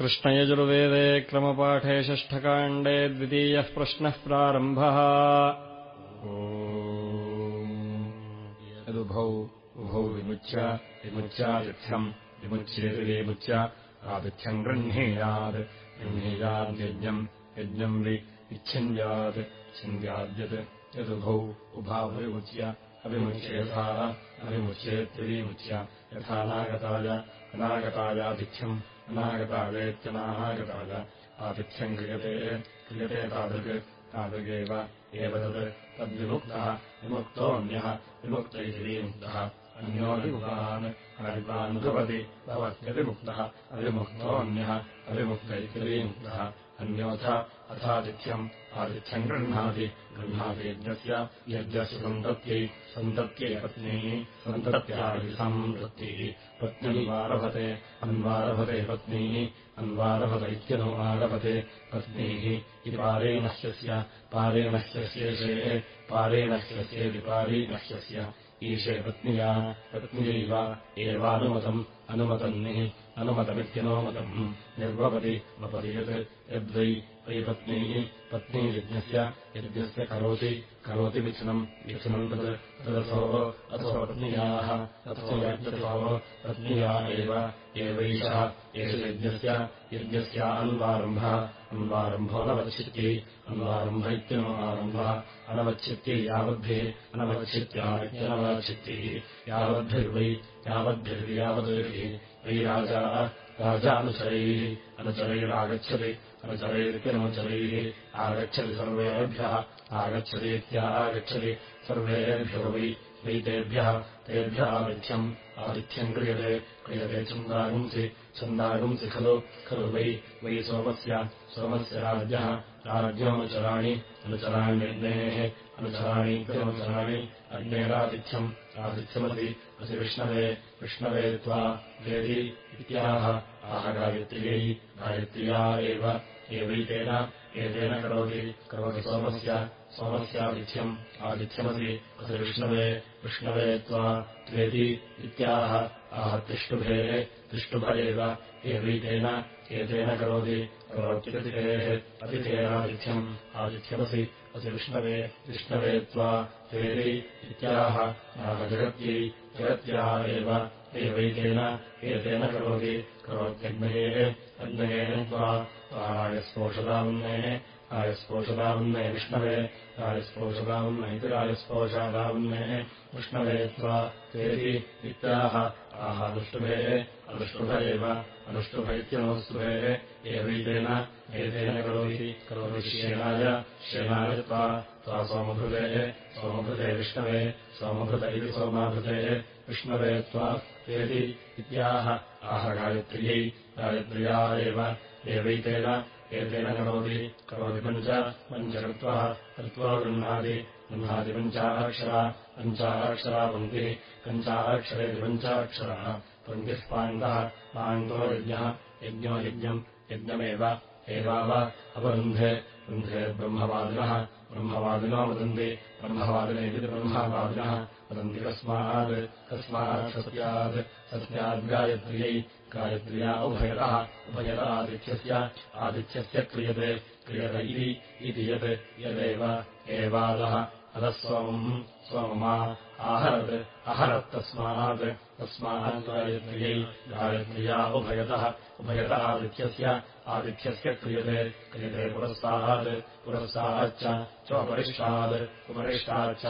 कृष्णयजुर्वेदे क्रमपाठे षष्ठकाण्डे द्वितीयः प्रश्नः प्रारम्भः। यदुभौ उभौ विमुच्य विमुच्यातिथ्यम् विमुच्येति विमुच्य आतिथ्यम् गृह्णीयात् गृह्णीयाद्यज्ञम् यज्ञम् वि इच्छिन्द्यात् छिन्द्याद्यत् यदुभौ उभावविमुच्य अविमुच्य यथा अविमुच्येत्यविमुच्य यथा नागताय अनागतायातिथ्यम् अनागतायेत्यनागताय आतिथ्यम् क्रियते क्रियते तादृक् तादृगेव एव तत् तद्विमुक्तः विमुक्तोऽन्यः विमुक्त इति विमुक्तः। अन्योऽभिमुखान् अविद्वान् भवति भवत्यतिमुक्तः अविमुक्तोऽन्यः अविमुक्त इति विमुक्तः अन्योऽथ अथातिथ्यम् आतिथ्यम् गृह्णाति गृह्णाति यज्ञस्य यज्ञस्य सन्तत्यै सन्तत्यै पत्नीः सन्तत्यादिसन्तत्तिः पत्नीवारभते अन्वारभते पत्नीः अन्वारभत इत्यनुवारभते पत्नीः। इति पारेणह्यस्य पारेणह्यस्येषे पारेणह्यस्येति पारीणह्यस्य ईशे पत्न्या पत्न्यैव एवानुमतम् अनुमतन्निः अनुमतमित्यनुमतम्। निर्वपति वपति यत् यद्वै वै पत्नीः पत्नीयज्ञस्य यज्ञस्य करोति करोति मिथुनम् मिथुनम् तत् तदथो अथो पत्न्याः अथो यज्ञथो पत्न्या एव एवैषः एष यज्ञस्य यज्ञस्य अन्वारम्भः अन्वारम्भो नवच्छित्यै अन्वारम्भ इत्यनुवारम्भः अनवच्छित्यै यावद्भिः अनवच्छित्या इत्यनवच्छित्तिः यावद्भिर्वै यावद्भिर्यावद्भिः वै राजा राजानुचरैः अनुचरैरागच्छति अनुचरैरित्यनुचरैः आगच्छति सर्वेभ्यः आगच्छतीत्यागच्छति सर्वेभ्यो वै वै तेभ्यः आतिथ्यम् आतिथ्यम् क्रियते क्रियते छन्दागुंसि छन्दागुंसि खलु खलु वै वै सोमस्य सोमस्य राज्ञः राज्ञोऽनुचराणि अनुचराण्यग्नेः अनुचराणीत्यनुचराणि अग्नेरातिथ्यम् आतिथ्यमसि असि विष्णवे विष्णवे त्वा वेदि इत्याह आह गायत्र्यै गायत्र्या एव एवैतेन एतेन करोति करोति सोमस्य सोमस्यातिथ्यम् आतिथ्यमसि असि विष्णवे विष्णवे त्वा त्वेति इत्याह। आह तिष्टुभेः तिष्टुभ एव एवैतेन एतेन करोति करोत्यतिथेः अतिथेनातिथ्यम् आतिथ्यमसि असि विष्णवे विष्णवे त्वा त्वेति इत्याह। जगत्यै जगत्या एव एवैतेन एतेन करोति करोत्यग्नयेः अग्नयेन त्वा रायस्पोषदावन्नेः रायस्पोषदावन्ने विष्णवे रायस्पोषदावन्न इति रायस्पोषादावन्नेः विष्णवे त्वा तेति इत्याह आह अनुष्टुभेः अनुष्टुभ एव अनुष्टुभ इत्यनुष्टुभेः एवैतेन एतेन करोति करोति श्येनाय श्येनाय त्वा सोमभृतेः सोमभृते विष्णवे सोमभृत इति सोमाभृतेः विष्णवे त्वा तेति इत्याह आह गायत्र्यै गायत्र्या एव एवैतेन एतेन करोति। करोति पञ्च। पञ्च कृत्वः कृत्वा गृह्णाति पञ्चाक्षरा। पञ्चाक्षरा पङ्क्तिः पञ्चाक्षरेति पञ्चाक्षरः। पङ्क्तिः पाण्डः पाण्डो यज्ञः। यज्ञो यज्ञम्। यज्ञमेव। एवाव अपरुन्धे। रुन्धे ब्रह्मवादिनः। ब्रह्मवादिनो वदन्ति। ब्रह्मवादिनेति ब्रह्मवादिनः वदन्ति कस्मात् कस्मात् सत्यात् सत्याद्गायत्र्यै गायत्र्या उभयतः उभयत आदिथ्यस्य आदिथ्यस्य क्रियते क्रियत इति यत् यदेव एवादः। अधः सोमम् सोममा आहरत् अहरत्तस्मात् तस्मात् गायत्र्यै गायत्र्या उभयतः उभयत आदिथ्यस्य आदिथ्यस्य क्रियते क्रियते पुरस्तात् पुरस्ताच्च चोपरिष्टात् उपरिष्टाच्च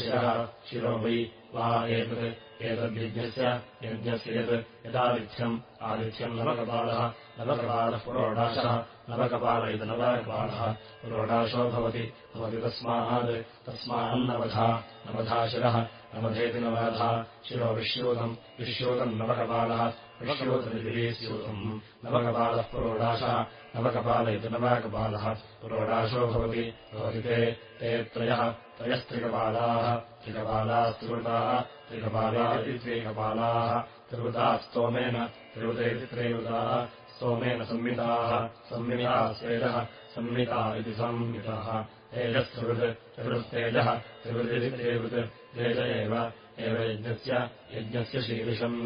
शिरः शिरो वै वा एतत् एतद्यज्ञस्य यज्ञस्य यत् यदादिथ्यम् आदिथ्यम् नवकपालः नवकपालः पुरोडाशः नवकपाल इति नवकपालः पुरोडाशो भवति भवति तस्मात् तस्मान्नवधा नवधा शिरः नवधेति नवधा शिरो विश्रूतम् विश्रूतम् नवकपालः विश्रूतमितिस्यूतम् नवकपालः पुरोडाशः नवकपाल इति नवकपालः। पुरोडाशो भवति। भवति ते। ते त्रयः। त्रयस्त्रिकपालाः। त्रिकपालाः त्रिवृताः त्रिकपाला इति त्रिकपालाः त्रिवृताः स्तोमेन त्रैवृताः स्तोमेन संमिताः संमिताः स्वेदः संमिता इति संमिताः तेजस्त्रिवृत् त्रिवृत्तेजः त्रिवृदित्रिवृत् तेज एव यज्ञस्य यज्ञस्य शीर्षम्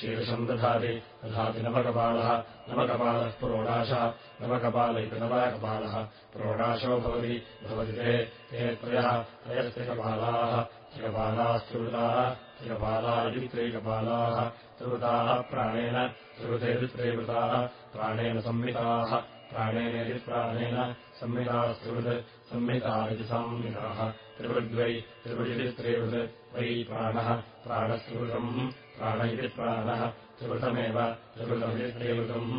शीर्षम् दधाति दधाति नवकपालः नवकपालः प्रोडाशः नवकपाल इति नवकपालः। प्रोडाशो भवति भवति ते त्रयः त्रयस्त्रिकपालाः त्रिकपालास्त्रिवृताः त्रिकपाला इति त्रैकपालाः त्रिवृताः प्राणेन त्रिवृतेति त्रैवृताः प्राणेन संहिताः प्राणेनेति प्राणेन संहितास्त्रिवृत् संहिता इति संहिताः त्रिवृद्वै त्रिवृदिति त्रिवृत् वै प्राणः प्राणस्त्रिवृतम् प्राण इति प्राणः त्रिवृतमेव त्रिवृतमिति त्रिवृतम्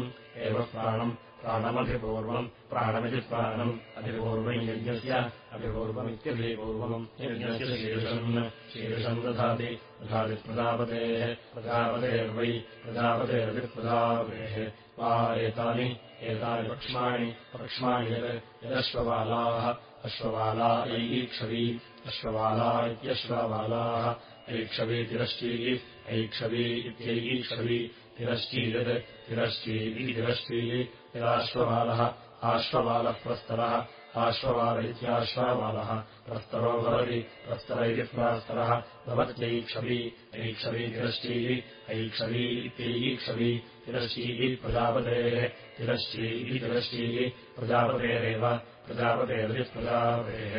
एव प्राणम् प्राणमभिपूर्वम् प्राणमिति प्राणम् अभिपूर्वम् यज्ञस्य अभिपूर्वमित्यभिपूर्वम् यज्ञस्य शीर्षम् शीर्षम् दधाति प्रजापतेः प्रजापतेर्वै प्रजापतेरभिप्रजापतेः वा एतानि एतानि पक्ष्माणि यत् यदश्वबालाः अश्वबाला ऐक्षवी अश्वबाला इत्यश्वबालाः ऐक्षवी तिरश्ची ऐक्षवी इत्यैक्षवी तिरश्ची यत् तिरश्ची इति तिरश्ची यदाश्वबालः आश्वबालः प्रस्तरः आश्वबाल इत्याश्वबालः प्रस्तरो भवति प्रस्तर इति प्रास्तरः भवत्यैक्षवी ऐक्षवी तिरश्चीः ऐक्षवी इत्यैक्षवी तिरश्चीः प्रजापतेः तिरश्ची इति तिरश्चीः प्रजापतेरेव प्रजापतेरिति प्रजापतेः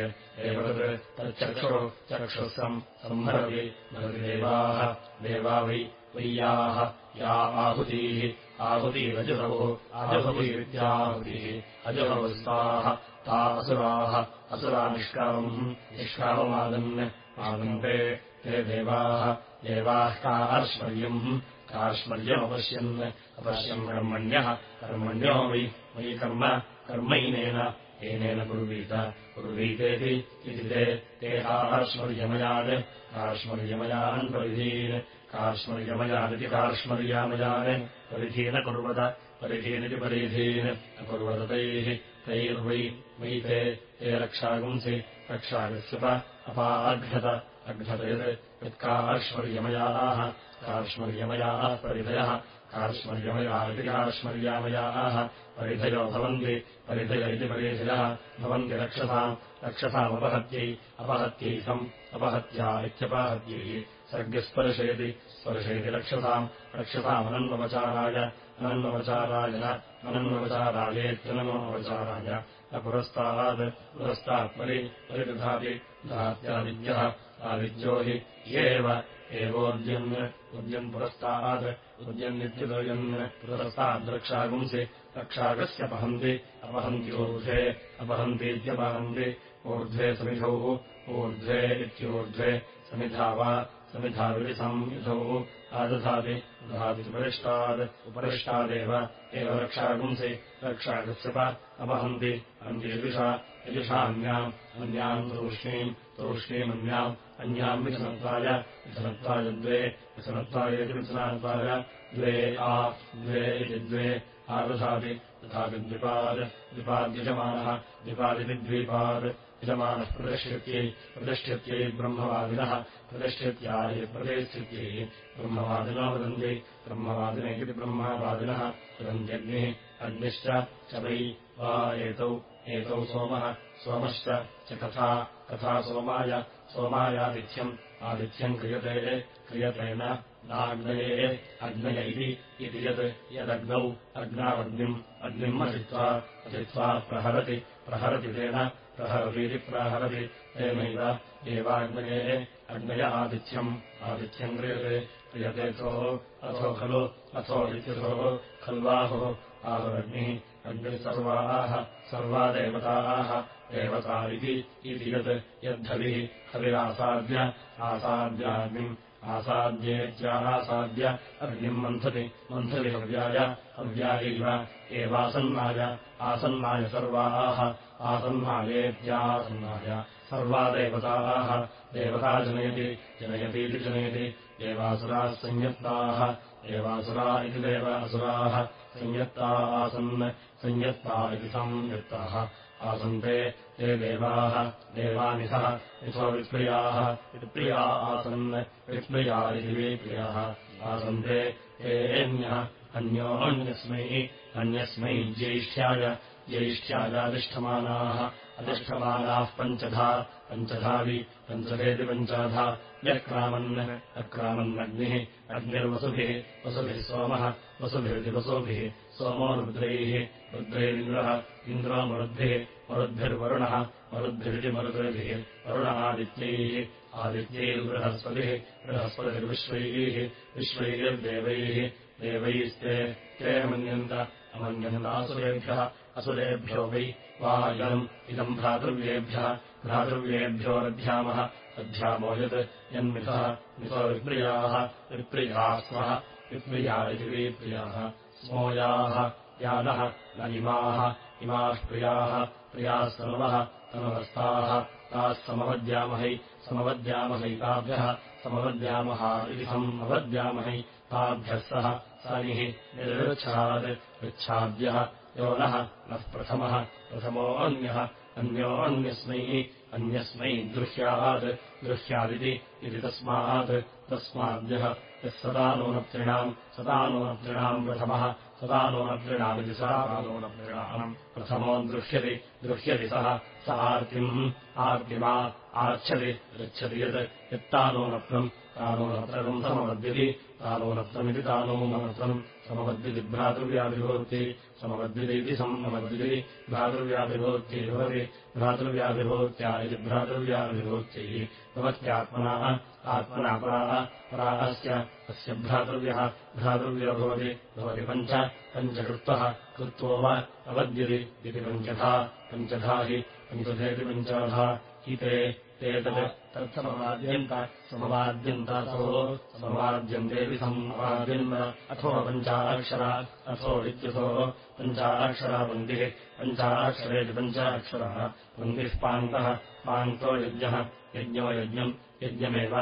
एव तत् तच्चक्षुः चक्षुःसम् संहरति भवति देवाः देवा वै वैयाः या आहुतीः आहुतिरजुहवुः आजुहवीत्याहुतिः अजुहवस्ताः ता असुराः असुरा निष्कामम् निष्काममादन् आदन्ते ते देवाः देवाः कार्ष्मर्यम् कार्ष्मर्यमपश्यन् अपश्यम् कर्मण्यः कर्मण्यो वै मयि कर्म कर्मैनेन एनेन कुर्वीत कुर्वीतेति इति ते ते कार्ष्मर्यमयान् कार्ष्मर्यमयान् परिधीन् कार्ष्मर्यमयानिति कार्ष्मर्यामयान् परिधीन कुर्वत परिधीनिति परिधीन्। अकुर्वत तैः तैर्वै वै ते ते रक्षागुंसि रक्षागस्यप अपाघ्नत अघ्नत यत् यत्कार्ष्मर्यमयाः कार्ष्मर्यमयाः। परिधयः। कार्ष्मर्यमया इति कार्ष्मर्यामयाः। परिधयो भवन्ति परिधय इति परिधयः। भवन्ति रक्षसाम् रक्षसामपहत्यै अपहत्यै सम् अपहत्या इत्यपहत्यैः सर्गस्पर्शयति स्पर्शयति रक्षसाम् रक्षसामनन्वचाराय अनन्वचाराय न अनन्वचारायेत्यनन्वचाराय न पुरस्तात् पुरस्तात् परि परिदधाति दधात्यादित्यः आदित्यो हि एव एवोद्यन् उद्यन् पुरस्तात् उद्यन्नित्युदयन् पुरस्ताद्रक्षागुंसि रक्षागस्य पहन्ति अपहन्ति ऊर्ध्वे अपहन्तीत्यपहन्ति ऊर्ध्वे समिधौ ऊर्ध्वे इत्यूर्ध्वे समिधा वा समिधाविसंविधौ आदधाति दधाति उपरिष्टात् उपरिष्टादेव एव रक्षागुंसि रक्षागस्यप अपहन्ति अन्ति यजुषा यजुषान्याम् अन्याम् तूष्णीम् तूष्णीमन्याम् अन्याम् विसनत्वाय विसनत्वाय द्वे विसनत्वायेति विसनात्वाय द्वे आ द्वे इति द्वे आदधाति तथापि द्विपाद् द्विपाद्यजमानः द्विपादिति द्वीपाद् यजमानः प्रतिष्ठित्यै प्रतिष्ठित्यै ब्रह्मवादिनः प्रतिष्ठित्याय प्रतिष्ठित्यै ब्रह्मवादिनो वदन्ति ब्रह्मवादिने इति ब्रह्मवादिनः वदन्त्यग्निः अग्निश्च च वै एतौ एतौ सोमः सोमश्च च कथा कथा सोमाय सोमायादिथ्यम् आदिथ्यम् क्रियते क्रियतेन नाग्नये अग्नय इति यत् यदग्नौ अग्नावग्निम् अग्निम् अजित्वा अजित्वा प्रहरति प्रहरति तेन प्रहरतीति प्राहरति तेनैव एवाग्नये अग्नय आदिथ्यम् आदिथ्यम् क्रियते क्रियतेऽथोः अथो खलु अथो इत्यथोः खल्वाहुः आहुरग्निः अग्निः सर्वाः देवताः देवता इति यत् यद्धविः हविरासाद्य आसाद्याग्निम् आसाद्येत्यासाद्य अग्निम् मन्थति? मन्थति हव्याय। हव्यायैव एवासन्नाय। आसन्नाय सर्वाः। आसन्नायेत्यासन्नाय सर्वा देवताः देवता जनयति। जनयतीति जनयति। देवासुराः संयत्ताः। देवासुरा इति देवासुराः। संयत्ता आसन्। संयत्ता इति संयत्ताः। आसन्ते ते देवाः देवानिथः यथो विप्रियाः। विप्रिया आसन् विप्रिया इति विप्रियाः आसन्ते तेऽन्यः अन्योऽन्यस्मै अन्यस्मै ज्येष्ठ्याय ज्येष्ठ्यायातिष्ठमानाः अधिष्ठमानाः पञ्चधा पञ्चधावि पञ्चधेति पञ्चाधा। व्यक्रामन् अक्रामन्नग्निः अग्निर्वसुभिः वसुभिः सोमः वसुभिरिति वसुभिः सोमो रुद्रैः रुद्रैरिन्द्रः इन्द्रो मरुद्भिः मरुद्भिर्वरुणः मरुद्भिरिति मरुद्भिः वरुणः आदित्यैर्बृहस्पतिः बृहस्पतिर्विश्वैः विश्वैर्देवैः देवैस्ते ते अमन्यन्त अमन्यन्तासुरेभ्यः असुरेभ्यो वै वा इदम् इदम् भ्रातृव्येभ्यः भ्रातृव्येभ्यो दध्यामः दध्यामो यत् यन्मिथः मिथो विप्रियाः विप्रियाः स्मः विप्रिया इति विप्रियाः स्मोयाः यानः न इमाः इमाः प्रियाः प्रियाः सर्वः तमवस्ताः ताः समवद्यामहै समवद्यामहै ताभ्यः समवद्यामः इति समवद्यामहै ताभ्यः सः सनिः निर्वृच्छात् पृच्छाद्यः यो नः नः प्रथमः प्रथमोऽन्यः अन्योऽन्यस्मै अन्यस्मै गृह्यात् गृह्यादिति इति तस्मात् तस्माद्यः यः सदा नूनप्तॄणाम् सदा नूनप्तॄणाम् प्रथमः सदा नूनप्तॄणामिति सदा नूनप्तॄणाम् प्रथमो दृह्यति दृह्यति सः स आर्तिम् आर्तिमा आर्च्छति गच्छति यत् यत्तानूनत्वम् तानूनत्रम् समवद्यति। तानूनत्वमिति तानूनत्वम् समवद्यति भ्रातृव्याभिभूति समवद्यतीति समवद्यति भ्रातृव्याभिभूत्यै भवति। भ्रातृव्याभिभूत्या इति भ्रातृव्याभिभूत्यैः भवत्यात्मना। आत्मना पराः पराहस्य अस्य भ्रातृव्यः भ्रातृव्यो भवति। भवति पञ्च। पञ्चकृत्वः कृत्वो वा अवद्यति इति पञ्चधा। पञ्चधा हि पञ्चधेति पञ्चधा हि ते ते तत् तत्समवाद्यन्त समवाद्यन्तासो समवाद्यन्तेऽपि समवाद्यन्त अथो पञ्चाक्षरा अथो इत्यथो पञ्चाक्षरा पङ्क्तिः पञ्चाक्षरेति पञ्चाक्षरः पङ्क्तिः पान्तः पान्तो यज्ञः यज्ञो यज्ञम् यज्ञमेव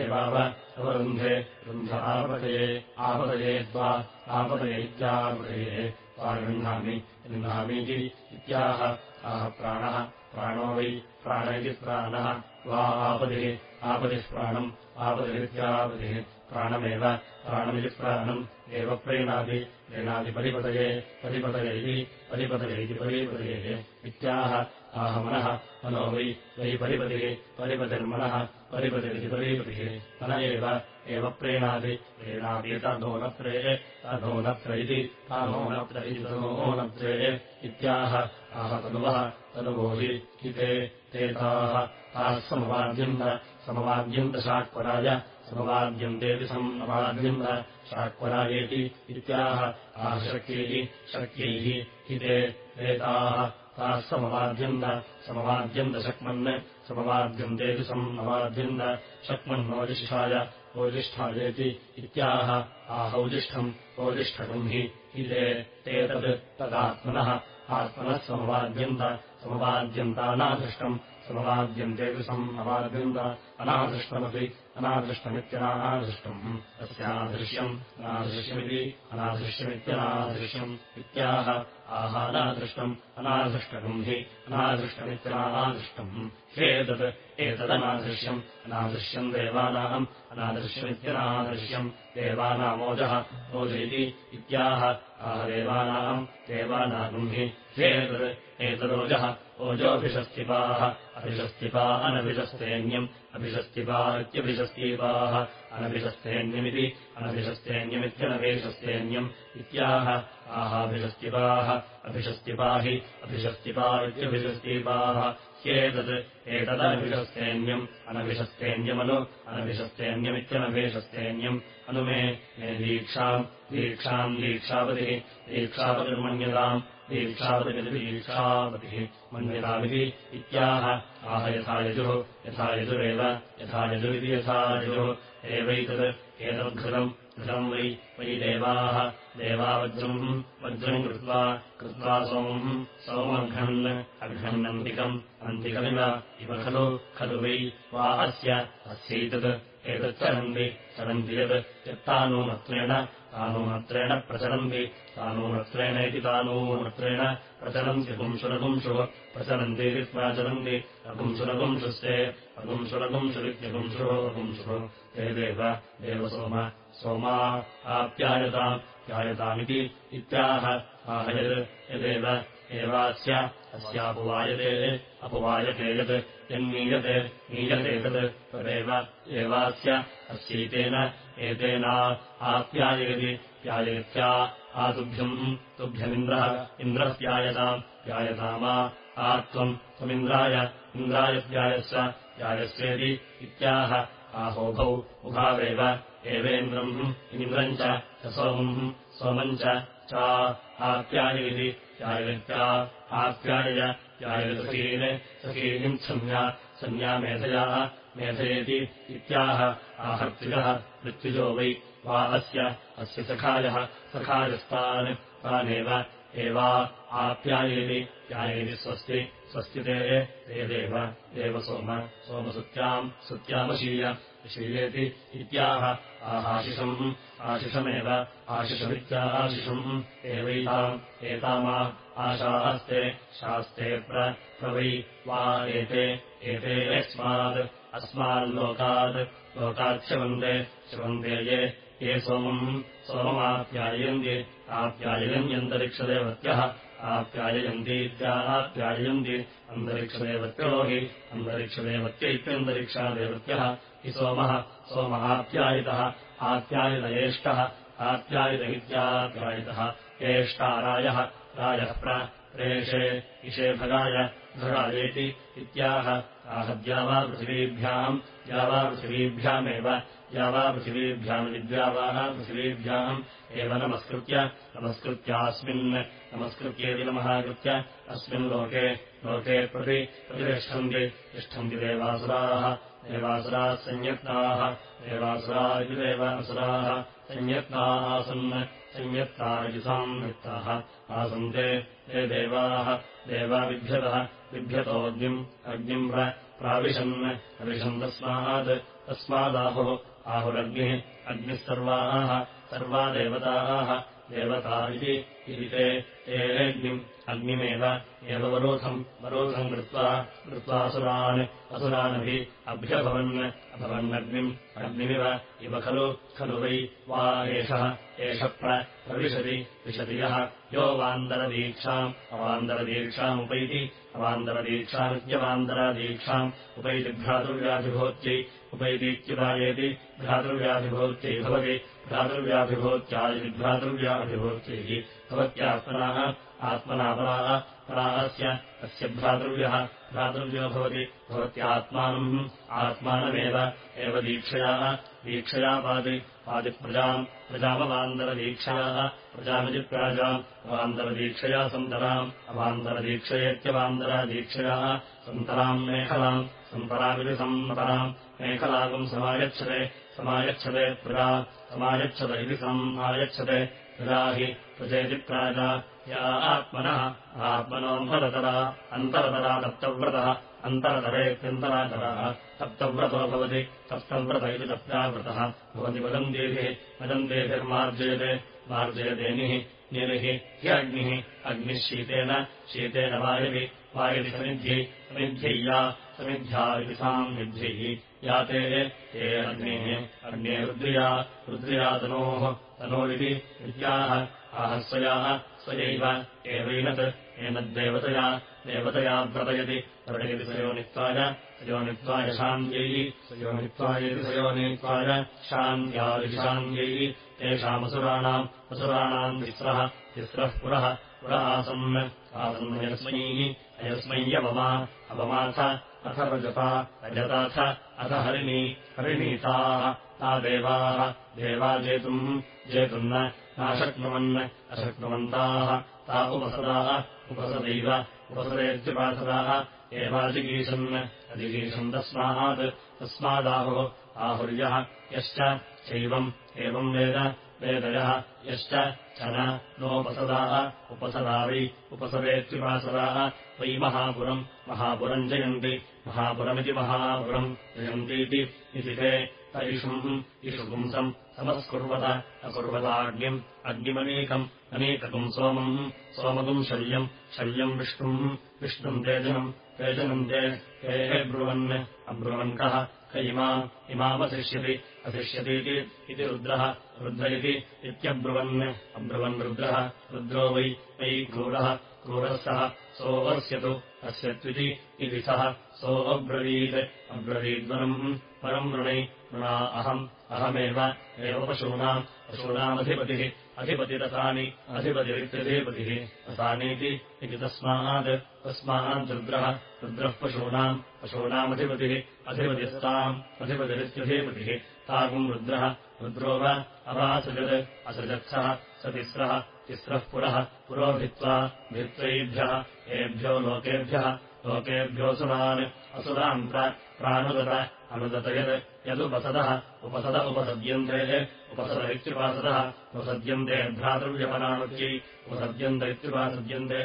एवाव अवरुन्धे रुन्ध आपतये त्वा आपतये इत्यापतये त्वा गृह्णामि गृह्णामीति इत्याह आह प्राणः प्राणो वै प्राण इति प्राणः वा आपतिः आपतिः प्राणम् आपतिरित्यापतिः प्राणमेव प्राणमिति प्राणम् एव प्रेणादि प्रेणादिपरिपतये परिपतये इति परिपतये इति परिपतये। इत्याह आह मनः मनो वै वै परिपतिः परिपतिर्मनः परिपतिरिति परिपतिः। मन एव प्रेणादि प्रेणादि तदोनत्रे तदोनत्र इति तानोनत्र इति तदोनत्रे इत्याह आह तनुवः तनुवो हि ते ते ताः समवाद्यन्त समवाद्यन्तशाक्वराय समवाद्यन्तेति समवाद्यन्त शाक्वरायेति इत्याह आह शक्यैः शक्यैः हि ते ताः ताः समवाद्यन्त समवाद्यन्तशक्मन् समवाद्यन्तेति समवाद्यन्त शक्मन्नोजिष्ठाय ओजिष्ठायेति इत्याह आहौजिष्ठम् ओजिष्ठकम् हि ते ते तत् तदात्मनः आत्मनः समवाद्यन्त समवाद्यन्तानादृष्टम् समवाद्यन्तेऽपि समवाद्यन्त अनादृष्टमपि अनादृष्टमित्यनादृष्टम्। तस्यादृश्यम् अनादृश्यमिति अनादृश्यमित्यनादृश्यम् इत्याह आहानादृष्टम् अनादृष्टकम् हि अनादृष्टमित्यनादृष्टम्। ह्येतत् एतदनादृश्यम् अनादृश्यम् देवानाम् अनादृश्यमित्यनादृश्यम् देवानामोजः ओज इति इत्याह आह देवानाम् देवानागम् हि ह्येतत् एतदोजः ओजोऽभिषस्तिपाः अभिषस्तिपा अनभिषस्तेऽन्यम् अभिषस्तिपा इत्यभिषस्तीपाः अनभिषस्तेऽन्यमिति अनभिषस्तेऽन्यमित्यनभिषस्तेऽन्यम् इत्याह। आहाभिषस्तिपाः अभिषस्तिपा हि अभिषस्तिपा इत्यभिषस्तीपाः ह्येतत् एतदनभिषस्तेऽन्यम् अनभिषस्तेऽन्यमनु अनभिषस्तेऽन्यमित्यनभिषस्तेऽन्यम् अनु मे मे दीक्षाम् दीक्षाम् दीक्षापतिः दीक्षापतिर्मन्यताम् दीक्षापतिर्दीक्षापतिः मन्यतामिति इत्याह आह यथा यजुः यथा यजुरेव यथा यजुरिति यथा यजुः एवैतत् एतद्घृतम् घृतम् वै वै देवाः। देवावज्रम् वज्रम् कृत्वा कृत्वा सोमम् सोमघ्नन् अघ्नन्नन्तिकम् अन्तिकमिव इव खलु खलु वै वा अस्य अस्यैतत् एतच्चरन्ति चरन्ति यत् यत्तानूमत्रेण तानूमत्रेण प्रचरन्ति तानूमत्रेणेति तानूमत्रेण प्रचरन्ति पुंसुरपुंशुः प्रचरन्तीति प्राचरन्ति अपुंसुरपुंशुस्ते अपुंसुरपुंशुरित्यपुंसुः पुंसुः ते देव देवसोम सोमा आप्यायताम् प्यायतामिति इत्याह आहयत्। यदेव एवास्य अस्यापुवायते अपवायते यत् यन्मीयते मीयते तत्। तदेव एवास्य अस्यैतेन एतेना आप्याययति प्याययत्या आतुभ्यम् तुभ्यमिन्द्रः इन्द्रः प्यायताम् प्यायतामा आ त्वम् त्वमिन्द्राय इन्द्राय प्यायस्व प्यायस्वेति इत्याह आहोभौ उभावेव एवेन्द्रम् इन्द्रम् च सोमम् सोमम् च आप्याययति प्यायत्या आप्यायय प्यायसखीन् सखीनिम् संज्ञा संज्ञा मेधया मेधयति इत्याह आहर्तिजः मृत्युजो वै वा अस्य अस्य सखायः सखायस्तान् तानेव एवा आप्यायेति प्यायेति स्वस्ति स्वस्ति ते देव सोम सोमसुत्याम् सुत्यामशीय शीलेति इत्याह आहाशिषम् आशिषमेव आशिषमित्याशिषम् एवैताम् एतामा आशास्ते शास्ते प्रवै वा एते एते यस्मात् अस्माल्लोकात् लोकाच्छ्यवन्ते श्यवन्ते ये ये सोमम् सोममाप्याययन्ति आप्याययन्यन्तरिक्षदेवत्यः आप्याययन्तीत्याप्याययन्ति अन्तरिक्षदेवत्यो हि अन्तरिक्षदेवत्य इत्यन्तरिक्षादेवत्यः हि सोमः सोमहाप्यायितः आप्यायित एष्टः आप्यायित इत्याप्यायितः एष्टारायः रायः प्रेषे इषे भगाय भगायेति इत्याह आहद्यावापृथिवीभ्याम् द्यावापृथिवीभ्यामेव द्यावापृथिवीभ्याम् विद्यावाः पृथिवीभ्याम् एव नमस्कृत्य नमस्कृत्यास्मिन् नमस्कृत्येति नमहाकृत्य अस्मिन् लोके लोके प्रति प्रतिष्ठन्ति तिष्ठन्ति देवासुराः देवासुराः संयत्नाः देवासुरा इति देवासुराः संयत्नाः आसन् संयत्ता इति संयुक्ताः आसन्ते ते देवाः देवा बिभ्यतः बिभ्यतोऽग्निम् अग्निम् प्राविशन् अविशन् तस्मात् तस्मादाहुः आहुरग्निः अग्निः सर्वाः सर्वा देवताः देवता इति ते तेऽग्निम् अग्निमेव एव वरोधम् कृत्वा कृत्वासुरान् असुरानभि अभ्यभवन् अभवन्नग्निम् अग्निमिव इव खलु खलु वै वा एषः एष प्रविशति विशति यः। यो वान्दरदीक्षाम् अवान्दरदीक्षामुपैति अवान्दरदीक्षामित्यवान्दरदीक्षाम् उपैति भ्रातुर्व्याधिभूत्यै उपैतीत्युदायेति भ्रातुर्व्याधिभूत्यै भवति भ्रातुर्व्याधिभूत्या इति भ्रातुर्व्याधिभूत्यैः भवत्यात्मनाः आत्मना पराः परास्य अस्य भ्रातृव्यः भ्रातृव्यो भवति भवत्यात्मानम् आत्मानमेव एव दीक्षयाः दीक्षया पाति पातिप्रजाम् प्रजामवान्तरदीक्षयाः प्रजामिति प्राजाम् अवान्तरदीक्षया सन्तराम् अवान्तरदीक्षयेत्यवान्तरदीक्षयाः सन्तराम् मेखलाम् सन्तरामिति सम्मतराम् मेखलाकम् समायच्छते समायच्छते प्रजा समायच्छत इति समायच्छते प्रजा हि प्रजेति प्राजा या आत्मनः आत्मनोऽन्तरतरा अन्तरतरा तप्तव्रतः अन्तरतरेत्यन्तरातरः तप्तव्रतो भवति तप्तव्रत इति तप्ताव्रतः भवति वदन्तेभिः वदन्तेभिर्मार्जयते मार्जयतेनिः निरिः ह्यग्निः अग्निः शीतेन शीतेन वायवि वायति समिद्ध्यै समिद्ध्यैया समिद्ध्या इति सामिद्ध्यैः या ते ते अग्नेः अग्ने रुद्र्या रुद्र्या तनोः तनोरिति विद्याः आहस्वयाः स्वयैव एवैनत् एनद्देवतया देवतया व्रतयति। व्रतयति सयोनित्वाय सयोनित्वाय शान्त्यैः सयोनित्वायति सयोनित्वाय शान्त्यादिशान्त्यैः तेषामसुराणाम् असुराणाम् तिस्रः तिस्रः पुरः पुर आसन् आसन्नयस्मैः अयस्मय्यवमा अवमाथ अथ रजता रजताथ अथ हरिणी हरिणीताः ता देवाः जेतुम् जेतुम् नाशक्नुवन् अशक्नुवन्ताः। ता उपसदाः उपसदैव उपसदेत्युपासदाः। एवाजिगीषन् अजिगीषन् तस्मात् तस्मादाहुः आहुर्यः यश्च चैवम् एवम् वेद वेदयः यश्च च नोपसदाः उपसदा वै उपसदेत्युपासदाः। वै महापुरम् महापुरम् जयन्ति महापुरमिति महापुरम् जयन्तीति इति ते तैषुम् इषु पुंसम् समस्कुर्वत अकुर्वताग्निम् अग्निमनीकम् अनीककम् सोमम् सोमगुम् शल्यम् शल्यम् विष्णुम् विष्णुम् तेजनम् ते जनन्ते ते ब्रुवन् अब्रुवन्तः क इमाम् इमामशिष्यति अशिष्यतीति इति रुद्रः रुद्र इति इत्यब्रुवन् अब्रुवन् रुद्रः रुद्रो वै वै क्रूरः क्रूरः सः सोऽस्यतु अस्यत्विति इति सः सोऽब्रवीत् अब्रवीद्वरम् परम् वृणै वृणा अहम्। अहमेव एव पशूनाम् पशूनामधिपतिः। अधिपतिरसानि अधिपतिरित्यधिपतिः। रसानीति इति तस्मात्। तस्मात् रुद्रः। रुद्रः पशूनाम्। पशूनामधिपतिः। अधिपतिस्ताम्। अधिपतिरित्यधिपतिः। ताकुम् रुद्रः। रुद्रो वा अवासृजत्। असृजत्सः स। तिस्रः तिस्रः पुरः पुरोभित्वा भित्वैभ्यः एभ्यो लोकेभ्यः लोकेभ्योऽसुरान् असुरान् प्रानुदत अनुदत यत् यदुपसदः उपसद उपसद्यन्ते उपसद इत्युपासदः उपसद्यन्ते भ्रातृव्यपराणुत्यै उपसद्यन्त इत्युपासद्यन्ते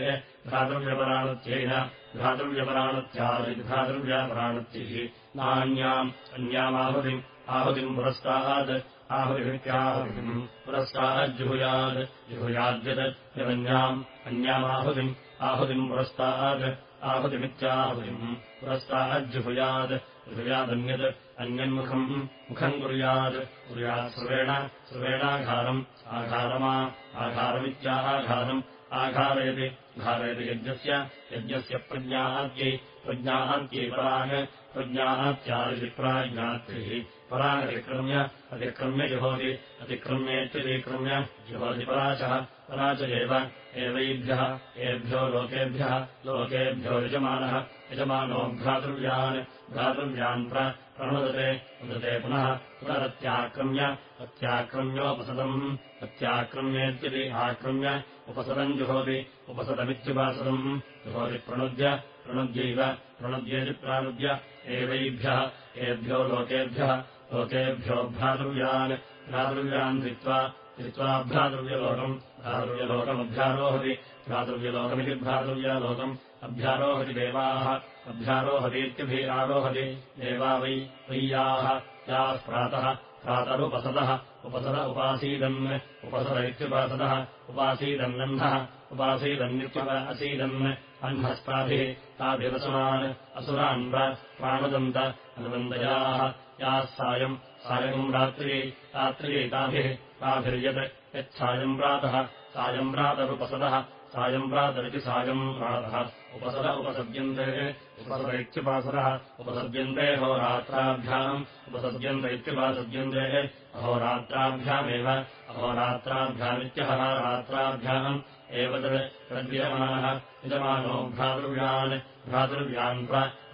भ्रातृव्यपराणुत्येन भ्रातृव्यपराणुत्यादिभ्रातृव्यापराणुत्यैः नान्याम् अन्यामाहुतिम् आहुतिम् पुरस्तात् आहुतिमित्याहुतिम् पुरस्ताज्जुहुयात् जुहुयाद्यत् यदन्याम् अन्यामाहुतिम् आहुतिम् पुरस्तात् आहुतिमित्याहुतिम् पुरस्ताज्जुहुयात् जुहुयादन्यत् अन्यन्मुखम् मुखम् कुर्यात् कुर्यात् सर्वेण सर्वेणाघारम् आघारमा आघारमित्याघारम् आघारयति घारयति यज्ञस्य यज्ञस्य प्रज्ञाद्यै प्रज्ञान्त्यै पराङ् प्रज्ञात्यादिप्राज्ञात्रिः परागतिक्रम्य अतिक्रम्य जुहोति अतिक्रम्येत्यतिक्रम्य जुहोति पराचः पराच एव एवैभ्यः एभ्यो लोकेभ्यः लोकेभ्यो यजमानः यजमानो भ्रातृव्यान् भ्रातृव्यान् प्रणुदते उदते पुनः पुनरत्याक्रम्य अत्याक्रम्योपसदम् अत्याक्रम्येत्यपि आक्रम्य उपसदम् जुहोति उपसदमित्युपासदम् जुहोति प्रणुद्य प्रणुद्यैव प्रणुद्येति प्रानुद्य एवैभ्यः एभ्यो लोकेभ्यः लोकेभ्यो भ्रातृव्यान् भ्रातृव्यान् धृत्वा धृत्वा भ्रातृव्यलोकम् भ्रातृव्यलोकमभ्यारोहति भ्रातृव्यलोकमिति भ्रातृव्यलोकम् अभ्यारोहति देवाः अभ्यारोहतीत्यभिरारोहति देवा वै वैयाः याः प्रातः प्रातरुपसदः उपसद उपासीदन् उपसद इत्युपासदः उपासीदन्नह्नः उपासीदन्नित्युपासीदन् अह्नस्ताभिः ताभिरसुरान् असुरान् प्राणुदन्त अनुदन्तयाः याः सायम् सायम् रात्र्यै रात्र्यै ताभिः ताभिर्यत् यच्छायम् प्रातः सायम् प्रातरुपसदः सायम् प्रातरिति सायम् प्रातः उपसद उपसद्यन्ते उपसद इत्युपासदः उपसद्यन्ते अहोरात्राभ्याम् उपसद्यन्त इत्युपासद्यन्ते अहोरात्राभ्यामेव अहोरात्राभ्यामित्यहः रात्राभ्याम् एव तद् तद्वियमानः यजमानो भ्रातृव्यान् भ्रातृव्यान्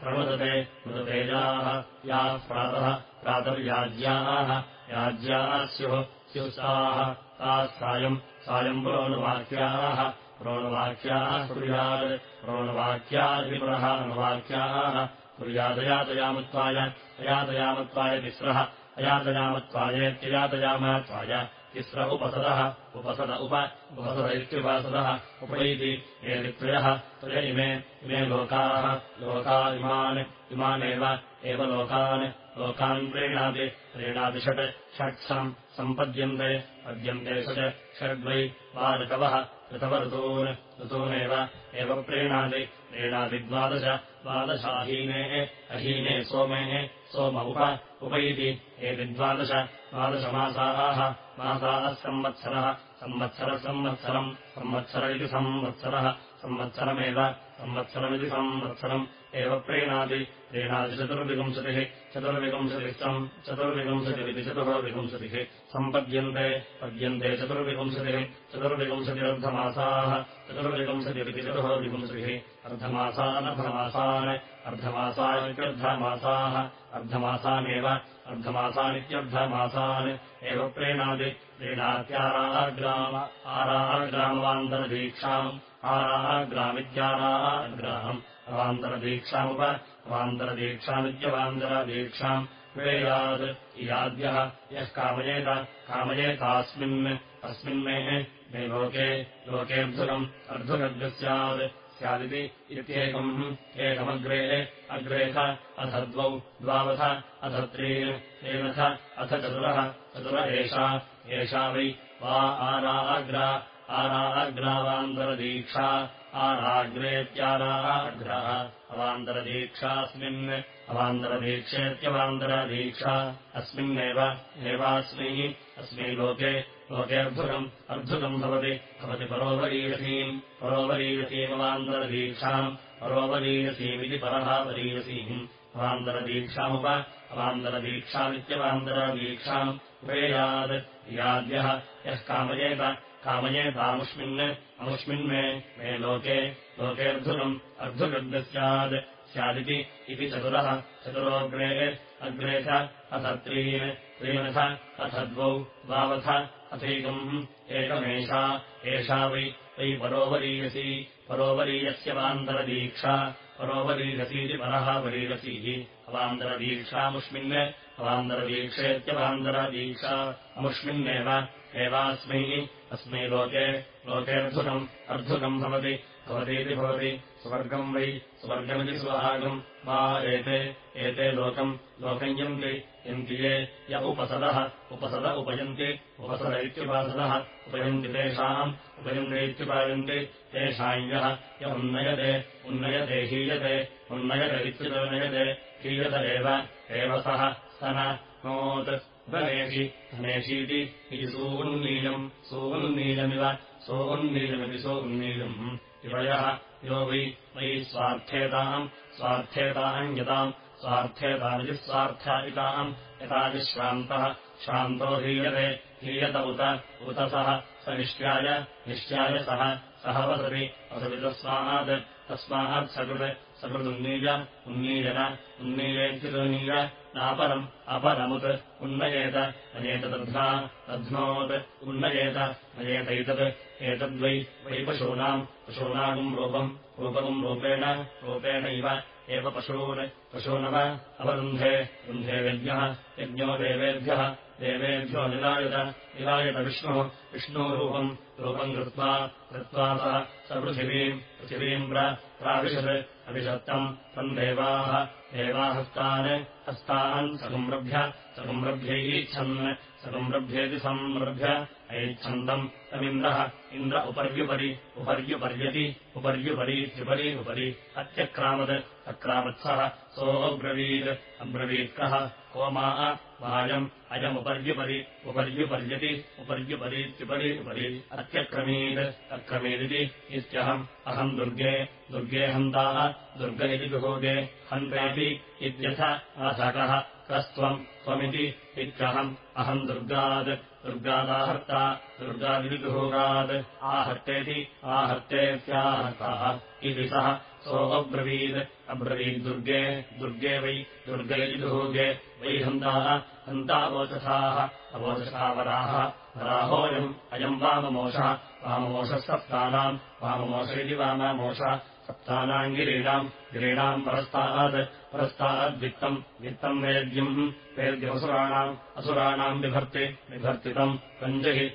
प्रणुदते मृदतेजाः याः प्रातः प्रातर्याज्याः याज्याः स्युः स्युः साः ताः सायम् सायम् पुरोनुवाक्याः प्रोणवाक्याः कुर्यात् प्रोणवाक्यादिपुरः अनुवाक्याः कुर्यादयातयामत्वाय अयातयामत्वाय तिस्रः अयातयामत्वायेत्ययातयामत्वाय तिस्र उपसदः उपसद उप उपसद इत्युपासदः उपैति एति त्रयः त्रय इमे इमे लोकाः लोका इमान् इमानेव एव लोकान् लोकान् प्रीणाति प्रीणाति षट् षट्सम् सम्पद्यन्ते पद्यन्ते षट् षड्वै वा ऋतवः ऋतवऋतून् ऋतूनेव एव प्रीणाति प्रीणाति द्वादश द्वादशाहीने अहीने सोमेः सोम उप उपैति एति द्वादश द्वादशमासाः मासाः संवत्सरः संवत्सरः संवत्सरम् संवत्सर इति संवत्सरः संवत्सरमेव संवत्सरमिति संवत्सरम् एव प्रीणाति प्रीणाति चतुर्विंशतिः चतुर्विंशतिस्तम् चतुर्विंशतिरिति चतुर्विंशतिः सम्पद्यन्ते पद्यन्ते चतुर्विंशतिः चतुर्विंशतिरर्धमासाः चतुर्विंशतिरिति चतुर्विंशतिः अर्धमासानर्धमासान् अर्धमासानित्यर्धमासाः अर्धमासानेव अर्धमासानित्यर्धमासान् एव प्रीणाति प्रीणात्याराग्राम आराग्रामवान्तरदीक्षाम् आराग्रामित्याराग्रामम् अवान्तरदीक्षामुप अवान्तरदीक्षामित्यवान्तरदीक्षाम् वेयात् याद्यः यः कामयेत कामयेतास्मिन् अस्मिन्मेः लोके लोकेऽर्धुकम् अर्धुकद्य स्यात् स्यादिति इत्येकम् एकमग्रे अग्रेथ अथ द्वौ द्वावथ अथ त्रीन् तेनथ अथ चतुरः चतुर एषा एषा वै वा आराग्रा आराग्रावान्तरदीक्षा आराग्रेत्याराग्रः अवान्तरदीक्षास्मिन् अवान्तरदीक्षेत्यवान्तरदीक्षा। अस्मिन्नेव एवास्मै अस्मै लोके लोकेऽर्धुकम् अर्धुकम् भवति। भवति परोवरीयसीम् परोवरीयसीमवान्तरदीक्षाम् परोवरीयसीमिति परः वरीयसीम् अवान्तरदीक्षामुप अवान्तरदीक्षामित्यवान्तरदीक्षाम्। उपेयात् याद्यः यः कामयेत कामयेतामुष्मिन् अमुष्मिन्मे मे लोके लोकेऽर्धुकम् अर्धुकद् स्यात् स्यादिति इति चतुरः चतुरोऽग्रे अग्रे च अथ त्रीन् त्रीनथ अथ द्वौ द्वावथ अथैकम् एकमेषा एषा वै वै परोवरीयसी परोवरीयस्य वान्तरदीक्षा परोवरीयसीति परः वरीयसीः अवान्तरदीक्षामुष्मिन् अवान्तरदीक्षेत्यवान्तरदीक्षा अमुष्मिन्नेव एवास्मै अस्मै लोके लोकेऽर्धुकम् अर्धुकम् भवति भवतीति भवति स्वर्गम् वै स्वर्गमिति सुहागम् वा एते एते लोकम् लोकम् यन्ति यन्ति ये य उपसदः उपसद उपयन्ति उपसद इत्युपासदः उपयन्ति तेषाम् उपयन्तीत्युपायन्ति तेषाम् यः य उन्नयते उन्नयते हीयते उन्नयत इत्युपनयते हीयत एव सः स नोत् उपनेषि धनेषीति इति सोन्नीलम् सोन्नीलमिव सोन्नीलमिति सोन्नीलम् इवयः यो वै वै स्वार्थेताम् स्वार्थेताम् यताम् स्वार्थेतामिति स्वार्थायिताम् यतादिश्रान्तः श्रान्तो हीयते हीयत उत उत सः स निष्ट्याय निष्ट्याय सः सः वसति वसति तस्मात् सकृत् सकृदुन्नीय उन्नीयन उन्नीयेत्युन्नीय नापरम् अपरमुत् उन्नयेत अनेत दध्ना दध्नोत् उन्नयेत नयेतैतत् एतद्वै वै पशूनाम् पशूनागम् रूपम् रूपकम् रूपेण रूपेणैव एव पशून् पशूनव अवरुन्धे रुन्धे यज्ञः यज्ञो देवेभ्यः देवेभ्यो निलायत निलायत विष्णुः विष्णोरूपम् रूपम् कृत्वा कृत्वा सः पृथिवीम् पृथिवीम् प्राविशत् अविशत्तम् तम् देवाः देवाहस्तान् हस्तान् ससंरभ्य ससंरभ्यैच्छन् ससंरभ्येति संरभ्य ऐच्छन्दम् तमिन्द्रः इन्द्र उपर्युपरि उपर्युपर्यति उपर्युपरीत्युपरि उपरि अत्यक्रामत् अक्रामत्सः सोऽब्रवीत् अब्रवीत्कः को मा वायम् अयमुपर्युपरि उपर्युपर्यति उपर्युपरीत्युपरि उपरि अत्यक्रमीत् अक्रमीदिति इत्यहम्। अहम् दुर्गे दुर्गे हन्ताः दुर्ग इति विभोगे हन्तेति इत्यथ अथकः कस्त्वम् त्वमिति इत्यहम्। अहम् दुर्गात् दुर्गादाहर्ता दुर्गादिविभोगात् आहर्तेति आहर्तेत्याहर्ताः इति सः सोऽब्रवीत्। अब्रवीद्दुर्गे दुर्गे वै दुर्गैविभोगे वै हन्ताः हन्तावोचथाः अवोचथावराः वराहोऽयम् अयम् वाममोषः वाममोषः सप्तानाम् वाममोष इति वाममोषः सप्तानाम् गिरीणाम् गिरीणाम् परस्तात् परस्ताद्वित्तम् वित्तम् वेद्यम्। वेद्यमसुराणाम् असुराणाम् बिभर्ति बिभर्तितम् पञ्जहि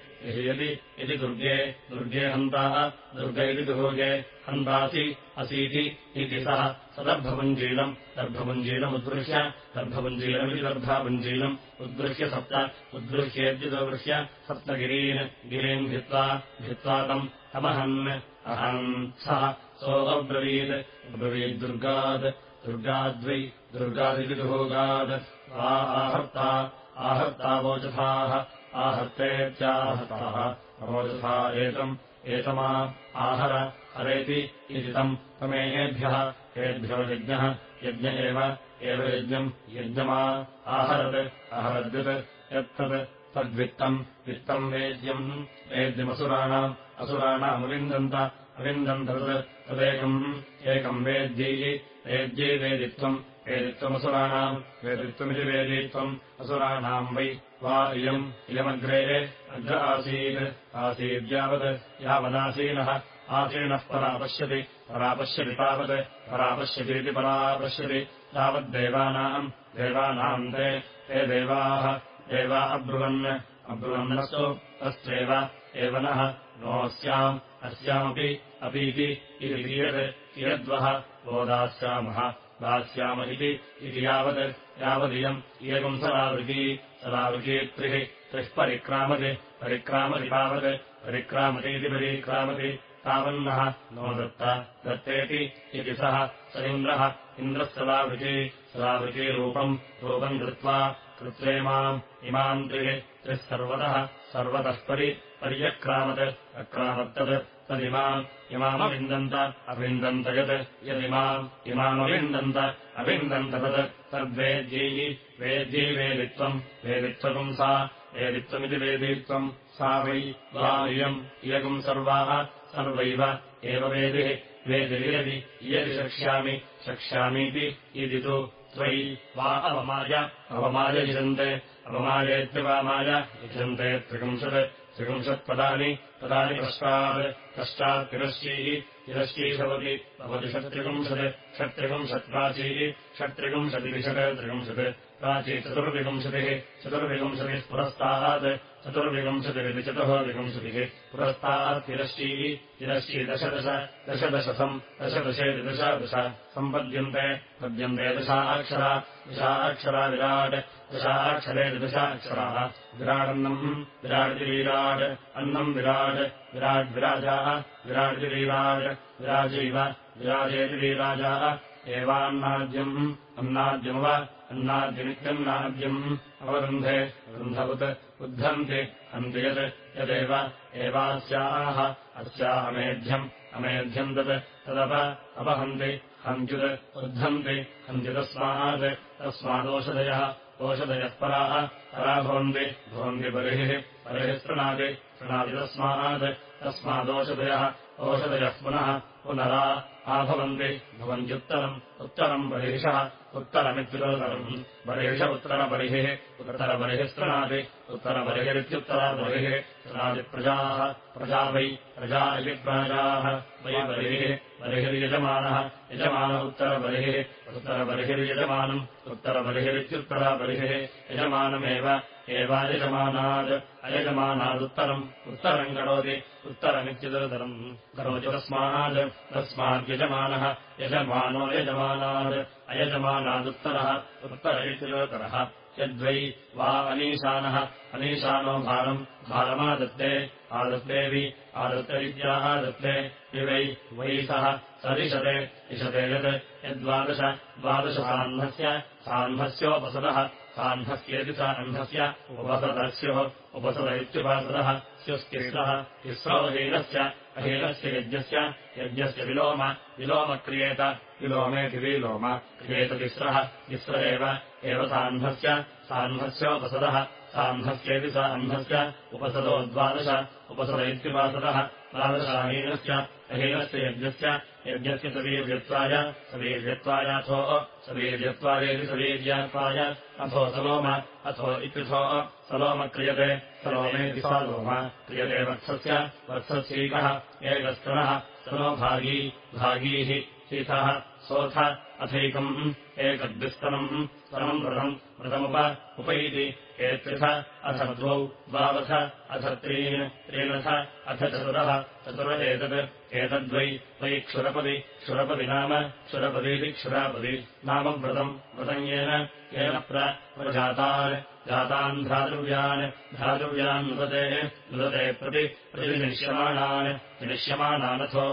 यदि दुर्गे दुर्गे हन्ताः दुर्ग इति दुर्गे हन्तासि असीति इति सः। सदर्भपुञ्जीलम् दर्भपुञ्जीलमुद्गृह्य दर्भपुञ्जीलमिति दर्भापुञ्जीलम् उद्गृह्य सप्त उद्गृह्येद्युदगृह्य सप्तगिरीन् गिरीम् भित्त्वा भित्त्वा तम् तमहन् अहम् सः सोऽब्रवीत् अब्रवीद्दुर्गात् दुर्गाद्वै। दुर्गादिति दुर्गात् आहर्ता। आहर्तावोचथाः आहर्तेत्याहताः अवोचथा एतम्। एतमा आहर। हरेति इति तम् तमेभ्यः एभ्यो यज्ञः। यज्ञ एव। यज्ञम्। यज्ञमा आहरत्। अहरद्यत् यत्तत्। तद्वित्तम्। वित्तम् वेद्यम्। वेद्यमसुराणाम्। असुराणामविन्दन्त अविन्दम् तत् तदेकम् एकम् वेद्यैः वेद्यै वेदित्वम् वेदित्वमसुराणाम् वेदित्वमिति वेदित्वम् असुराणाम् वै वा इयम् इयमग्रे अग्र आसीत् आसीद्यावत् यावदासीनः आसीनः परापश्यति परापश्यति तावत् परापश्यतीति परापश्यति तावद्देवानाम् देवानाम् ते ते देवाः देवा अब्रुवन् अब्रुवन्नस्तु तस्यैव एव नः नोऽस्याम् अस्यामपि अपीति इति कियद्वः वो दास्यामः दास्याम इति यावत् यावदियम् इयगुम् सदावृती सदावृती त्रिः परिक्रामति परिक्रामति तावत् परिक्रामतीति परिक्रामति तावन्नः नो दत्त दत्तेति इति सः स इन्द्रः इन्द्रः सदावृती सदावृतीरूपम् रूपम् कृत्वा कृत्वेमाम् इमाम् त्रिः त्रिः सर्वतः सर्वतः परि पर्यक्रामत्। अक्रामत्तत्। तदिमाम् इमामविन्दन्त अविन्दन्त यत्। यदिमाम् इमामविन्दन्त अविन्दन्त तत् तद्वेद्यैः वेद्यै वेदित्वम्। वेदित्वकम् सा वेदित्वमिति वेदित्वम्। सा वै वा इयम्। इयगुम् सर्वाः सर्वैव। एव वेदिः। वेदिर्यदि इयदि शक्ष्यामि शक्ष्यामीति इति तु त्वयि वा अवमाय। इजन्ते अवमायेत्यवामाय इजन्ते त्रिपुंशत् त्रिपुंशत्पदानि पदानि पश्चात् पश्चात् तिरश्चैः भवति भवति षट्त्रिपुंशत् षट्त्रिपुंशत्प्राचीः षट्त्रिपुंशतिषट् त्रिपुंशत् प्राची चतुर्विपुंशतिः चतुर्विपुंशतिः पुरस्तात् चतुर्विंशतिरिति चतुर्विंशतिः पुरस्तात् तिरश्चैः तिरश्ची दशदश दशदशसम् दशादश सम्पद्यन्ते पद्यन्ते दशाक्षरा दशाक्षरा विराट् दशाक्षरेति दशाक्षराः विराडन्नम् विराटिवीराट् अन्नम् विराट् विराड्विराजाः विराटिवीराट् विराजैव विराजेति वीराजाः एवान्नाद्यम् अन्नाद्यमव अन्नाद्यमित्यन्नाद्यम् अवरुन्धे रुन्धवत् उद्धन्ति हन्ति यत् यदेव। एवास्याः अस्याहमेध्यम् अमेध्यम् तत् तदप अपहन्ति हन्त्युत् उद्धन्ति हन्ति तस्मात् तस्मादोषधयः ओषधयः पराः परा भवन्ति भवन्ति बर्हिः बर्हिः तस्मात् तस्मादोषधयः ओषधयः पुनः पुनरा आभवन्ति। भवन्त्युत्तरम् उत्तरम् बर्हिषः उत्तरमित्युत्तरम् बर्हिष उत्तरबर्हिः उत्तरबर्हिः शृणाति उत्तरबर्हिरित्युत्तरबर्हिः शृणाति प्रजाः वै प्रजा इति प्राजाः। वै बर्हिः बर्हिर्यजमानः यजमान उत्तरबर्हिः उत्तरबर्हिर्यजमानम् उत्तरबर्हिरित्युत्तरबर्हिः यजमानमेव एवायजमानात् अयजमानादुत्तरम् उत्तरम् करोति उत्तरमित्युदरम् करोति तस्मात् तस्माद्यजमानः यजमानो यजमानात् अयजमानादुत्तरः उत्तर इत्युदरः यद्वै वा अनीशानः अनीशानो भारम् भारमादत्ते आदत्तेऽपि आदत्तविद्याः दत्ते विवै वै सः सदिशते इषते यत् यद्वादश द्वादशसाह्नस्य साह्नस्योपसदः साह्नस्येति साह्नस्य उपसदस्योः उपसद इत्युपासदः स्युस्तिस्रः तिस्रो अहीनस्य यज्ञस्य यज्ञस्य विलोम विलोम क्रियेत विलोमेति विलोम। क्रियेत तिस्रः तिस्र एव साह्नस्य साह्नस्योपसदः साह्नस्येति साह्नस्य उपसदो द्वादश उपसद इत्युपासदः द्वादशाहीनस्य अहीनस्य यज्ञस्य यज्ञस्य सवीर्यत्वाय सवीर्यत्वायाथो सवीर्यत्वायेति सवीर्यात्वाय अथो सलोम अथो इत्युथो सलोम क्रियते सलोमेति सलोम क्रियते वत्सस्य वत्सस्यैकः एकस्तनः स्तनो भागी भागीः शीतः सोऽथ अथैकम् एकद्विस्तनम् स्तनम् व्रतम् व्रतमुप उपैति एत्रिथ अथ द्वौ द्वावथ अथ त्रीन् त्रीणथ अथ चतुरः चतुर एतत् एतद्वै वै क्षुरपदि क्षुरपदि नाम क्षुरपदीति क्षुरापदि नाम व्रतम् व्रतम् येन येन प्रजातान् जातान् भ्रातृव्यान् भ्रातृव्यान् नुदते नुदते प्रति प्रतिनिश्यमाणान् निश्यमाणानथो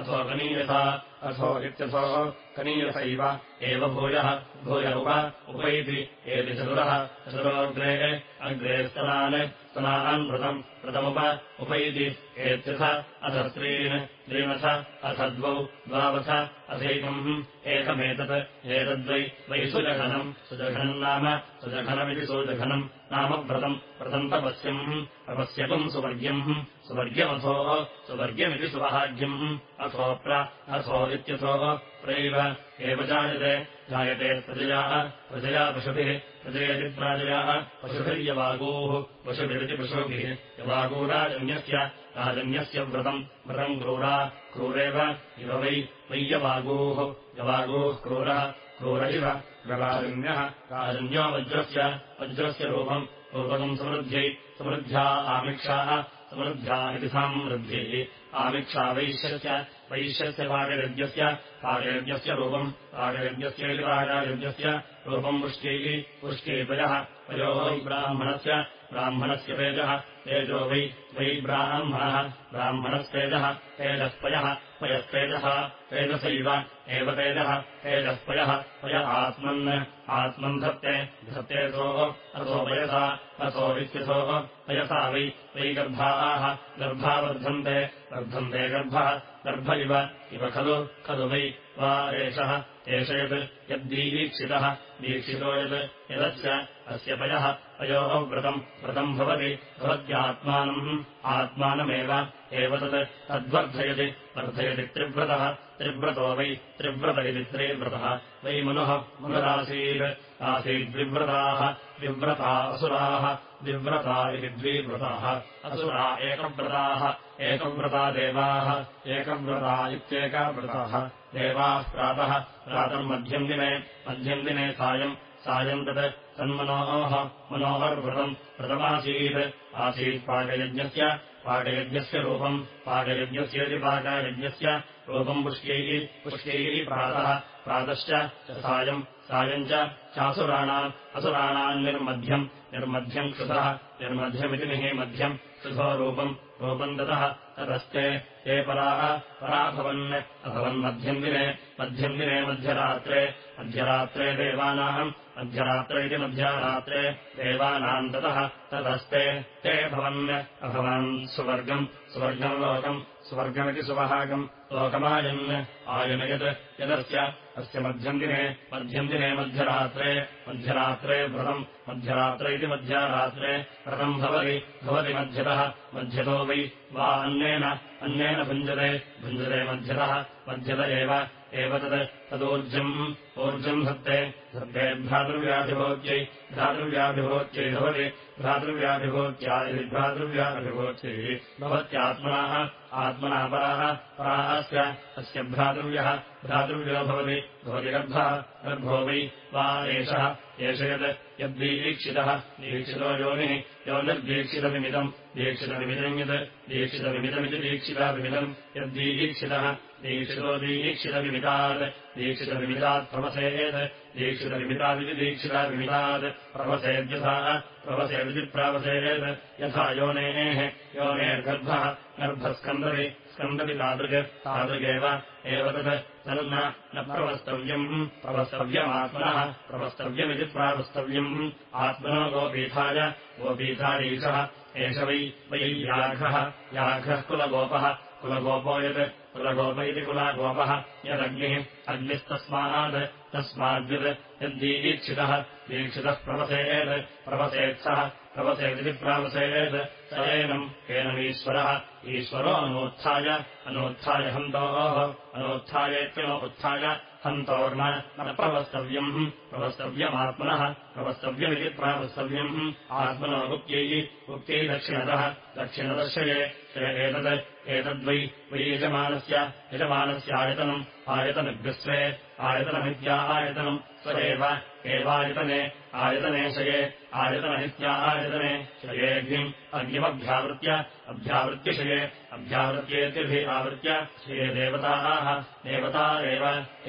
अथो कनीयथा अथो इत्यथो कनीयथैव एव भूयः। भूय उप। उपैति। एति चतुरः। चतुरोऽग्रे अग्रे स्तनान्। स्तनान् व्रतम्। व्रतमुप। उपैति। एत्यथ। अथ स्त्रीन् त्रीणथ अथ द्वौ। द्वावथ। अथैकम्। एकमेतत्। एतद्वै। वै सुजघनम्। सुजघनम् नाम। सुजघनमिति सुजघनम् नाम व्रतम् व्रतम् तपस्यम्। तपस्यकम् सुवर्ग्यम्। सुवर्ग्यमथो सुवर्ग्यमिति अथोऽप्र अथो इत्यथो। प्रैव। एव जायते। जायते प्रजयाः। प्रजया पशुभिः। प्रजयति प्राजयाः। पशुभिर्यवागूः। पशुभिरिति पशुभिः। यवागूराजन्यस्य राजन्यस्य। व्रतम्। व्रतम् क्रूरा। क्रूरेव। इव वै। वैयवागूः यवागूः क्रूरः। क्रूर इव राजन्यः राजन्यो वज्रस्य वज्रस्य रूपम् रूपकम् समृद्ध्यै समृद्ध्या आमिक्षाः समृद्ध्या इति समृद्धिः आमिक्षा वैश्यस्य वैश्यस्य पाकयज्ञस्य पाकयज्ञस्य रूपम् पाकयज्ञस्यैति पाकयज्ञस्य रूपम् वृष्ट्यैः वृष्ट्यैपयः पयोः ब्राह्मणस्य ब्राह्मणस्य तेजः तेजो वै वै ब्राह्मणः ब्राह्मणस्तेजः तेजःपयः पयस्तेजः तेजसैव एव तेजः तेजःपयः पय आत्मन् आत्मन् धत्ते धत्तेसोः असो वयसा असो वित्यसोः पयसा वै वै गर्भाः गर्भा वर्धन्ते वर्धन्ते गर्भः गर्भ इव इव खलु खलु वै वा एषः एष यत् यद्दीवीक्षितः दीक्षितो यत् यदस्य अस्य पयः अयोः व्रतम्। व्रतम् भवति भवत्यात्मानम्। आत्मानमेव एव तत्। तद्वर्धयति। वर्धयति त्रिव्रतः त्रिव्रतो वै त्रिव्रत इति त्रिव्रतः वै मनुः मनुरासीत् आसीद्विव्रताः विव्रता असुराः विव्रता इति द्विव्रताः। असुरा एकव्रताः एकव्रता देवाः एकव्रता इत्येकाव्रताः। देवाः प्रातः प्रातर्मध्यम् दिने मध्यम् दिने सायम् सायम् तत्। तन्मनोः मनोहर्व्रतम् व्रतमासीत्। आसीत् पाकयज्ञस्य पाकयज्ञस्य रूपम् पाकयज्ञस्येति पाकयज्ञस्य रूपम् पुष्यैः पुष्यैः प्रातः प्रातश्च सायम् सायम् च चासुराणाम् असुराणाम् निर्मध्यम् निर्मध्यम् कृतः निर्मध्यमिति निः मध्यम् कृतो रूपम् रूपम् दतः ततस्ते ते पराः पराभवन् अभवन्मध्यम् दिने मध्यम् दिने मध्यरात्रे मध्यरात्रे देवानाम् मध्यरात्र इति मध्यरात्रे देवानाम् ततः ततस्ते ते भवन् अभवन् सुवर्गम् सुवर्गम् लोकम् स्वर्गमिति सुवहागम् लोकमायन्। आयन यत् यदस्य अस्य मध्यम् दिने मध्यम् दिने मध्यरात्रे मध्यरात्रे व्रतम् मध्यरात्र इति मध्यरात्रे व्रतम् भवति भवति मध्यतः मध्यतो वै अन्नेन अन्नेन भुञ्जते भुञ्जते मध्यतः मध्यत एव एव तत् तदूर्जम् ऊर्जम् धत्ते धत्ते भ्रातृव्याधिभोज्यै भ्रातृव्याधिभोज्यै भवति। भ्रातृव्याधिभोज्या इति भ्रातृव्याधिभोज्यै भवत्यात्मनाः आत्मना पराः परास्य अस्य भ्रातृव्यः भ्रातृव्यो भवति। भवति गर्भः गर्भो वै वा एषः। एष यत् यद्दीक्षितः दीक्षितो योनिः योनिर्दीक्षितविमिदम् दीक्षितविमिदम् यत् दीक्षितविमिदमिति दीक्षिताविमिदम् यद्दीक्षितः दीक्षितो दीक्षितविमितात् दीक्षितविमितात् प्रवसेत् दीक्षितविमितादिति दीक्षिताविमितात्। प्रवसेद्यथा प्रवसेदिति प्रावसेत्। यथा योनेः। योनेर्गर्भः। गर्भस्कन्दति। स्कन्दति तादृक् तादृगेव एव तत्। तन्न न प्रवस्तव्यम्। प्रवस्तव्यमात्मनः। प्रवस्तव्यमिति प्रावस्तव्यम्। आत्मनो गोपीठाय गोपीठारीशः एष वै वै याघः। याघः कुलगोपः। कुलगोपो यत् कुलगोप इति कुलागोपः यदग्निः अग्निस्तस्मात् तस्माद्यत् यद्दीक्षितः दीक्षितः प्रवसेत् प्रवसेत्सः प्रवसेदिति प्रावसेत् स एनम् एनमीश्वरः ईश्वरो। अनोत्थाय। अनोत्थाय हन्तोः। अनोत्थायेत्यनो उत्थाय हन्तोर्न। न प्रवस्तव्यम्। प्रवस्तव्यमात्मनः। प्रवस्तव्यमिति प्रावस्तव्यम्। आत्मनो गुप्त्यैः गुप्त्यै दक्षिणतः। दक्षिणदर्शये। एतत् एतद्वै। वै यजमानस्य। यजमानस्यायतनम् आयतनग्रस्वे। आयतनमित्या आयतनम्। स एव एवायतने आयतने शये आयतनमित्या आयतने शयेऽग्निम् अग्निमभ्यावृत्य अभ्यावृत्यशये अभ्यावृत्येत्यभिः आवृत्य शये देवताः देवता एव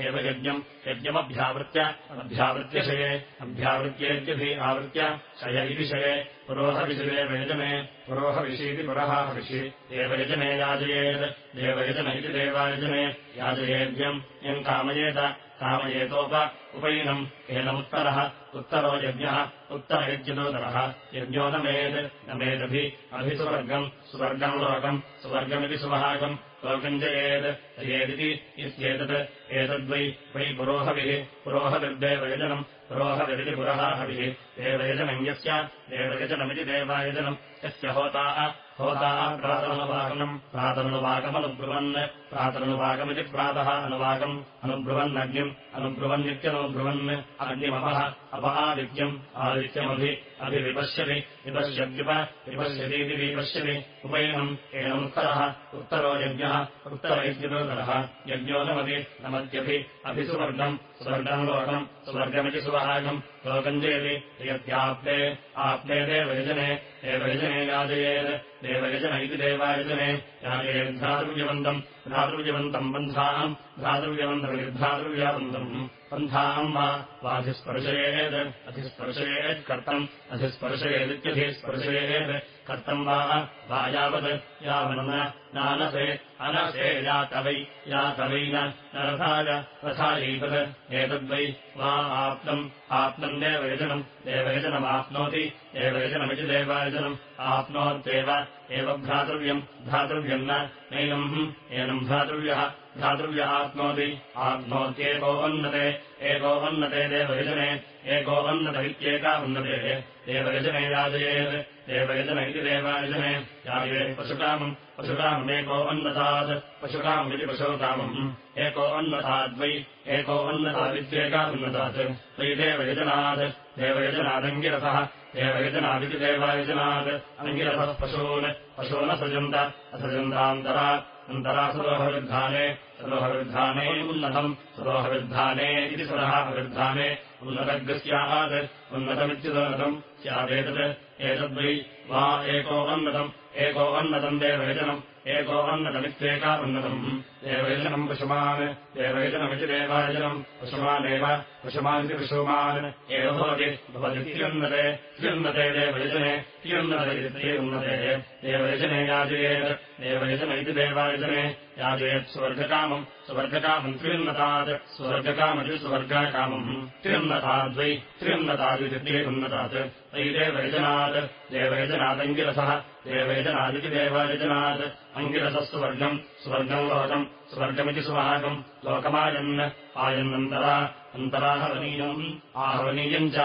एव यज्ञम् यज्ञमभ्यावृत्य अभ्यावृत्यशये अभ्यावृत्येत्यभिः आवृत्य शय इति शये पुरोहविषये वेजने पुरोहविषीति पुरहाविषि देवयजने याजयेत् देवयजन इति देवायजने याजयेद्यम् यम् कामयेत कामयेतोप उपैनम् एनमुत्तरः उत्तरो यज्ञः उत्तरयज्ञदोतरः। यज्ञो न मेद् न मेदभि अभिसुवर्गम् सुवर्गम् लोकम् सुवर्गमिति सुभागम् लोकम् जयेत् जयेदिति इत्येतत्। एतद्वै वै पुरोहविः पुरोहविर्देवयजनम् पुरोहविरिति पुरहाहविः। देवयजनम् यस्य देवयजनमिति देवायजनम्। यस्य होताः होताः प्रातमनुवागमम् प्रातमनुवागमनुब्रुवन् प्रातमनुवागमिति प्रातः अनुवागम् अनुब्रुवन्नग्निम् अनुब्रुवन्नित्यनुब्रुवन् अग्निमपः अप आदित्यम् आदित्यमभि अभिविपश्यति विपश्यत्युप विपश्यतीति विपश्यति उपैनम् एनम् उत्तरः यज्ञः उत्तर इत्युत्तरः यज्ञो नमति नमत्यभि अभिसुवर्गम् सुवर्गम् लोकम् सुवर्गमिति सुवहागम् लोकम् चेति यत्याप्ते आप्ते देवयजने देवयजने याजयेत् देवयजन इति देवायजने याजयेत् भ्रातृव्यवन्तम् बन्धाम् भ्रातृव्यवन्तमिर्भ्रातृव्यावन्तम् पन्थाम् वा वाधिस्पर्शयेत् अधिस्पर्शयेत् कर्तम् वा यावत् यावन्न नानसे अनसे यातवै यातवैन न रथाय रथायैतत् एतद्वै वा आप्तम् आप्तम् देवयजनम् देवयजनमाप्नोति देवयजनमिति देवयजनम् आप्नोत्येव एव भ्रातृव्यम् भ्रातृव्यम् नैनम् एनम् भ्रातृव्यः भ्रातृव्य आप्नोति आप्नोत्येकोन्नते एकोन्नते देवयजने एकोन्नत इत्येका उन्नते। देवयजने याजयेत् देवयजन इति देवायजने। याजयेत् पशुकामम् पशुकाममेको अन्नतात् पशुकाममिति पशुकामम्। एको अन्नताद्वै एको अन्नतादित्येका उन्नतात्। वै देवयजनात् देवयजनादङ्गिरसः देवयजनादिति देवायजनात्। अङ्गिरसः पशून् पशूनसृजन्त असृजन्तान्तरा अन्तरा सुरोहविद्धाने सुरोहविद्धाने उन्नतम् सुरोहविद्धाने इति सुरहाविद्धाने उन्नतग्स्यात् उन्नतमित्युदोन्नतम् स्यादेतत् एतद्वै वा एको अन्नतम् एको अन्नतम् देवयजनम् एको अन्नतमित्येका उन्नतम् देवयजनम् पशुमान् देवयजनमिति देवायजनम् पशुमानेव पशुमानिति पशुमान् एव भवति भवतीत्युन्नते त्युन्नते देवयजने त्युन्नते उन्नते देवयजने याजयेत् देवयजन इति देवायजने याजयेत् स्वर्गकामम् स्वर्गकामम् त्र्युन्नतात् स्वर्गकामति स्वर्गकामम् त्र्युन्नताद्वै त्र्युन्नतादिति त्रियुन्नतात् तै देवयजनात् देवयजनादङ्गिरसः देवयजनादिति देवयजनात् अङ्गिरसः स्वर्गम् स्वर्गम् लोकम् स्वर्गमिति सुवाहकम् लोकमायन् आयन्नन्तरा अन्तराहवनीयम् आहवनीयम् च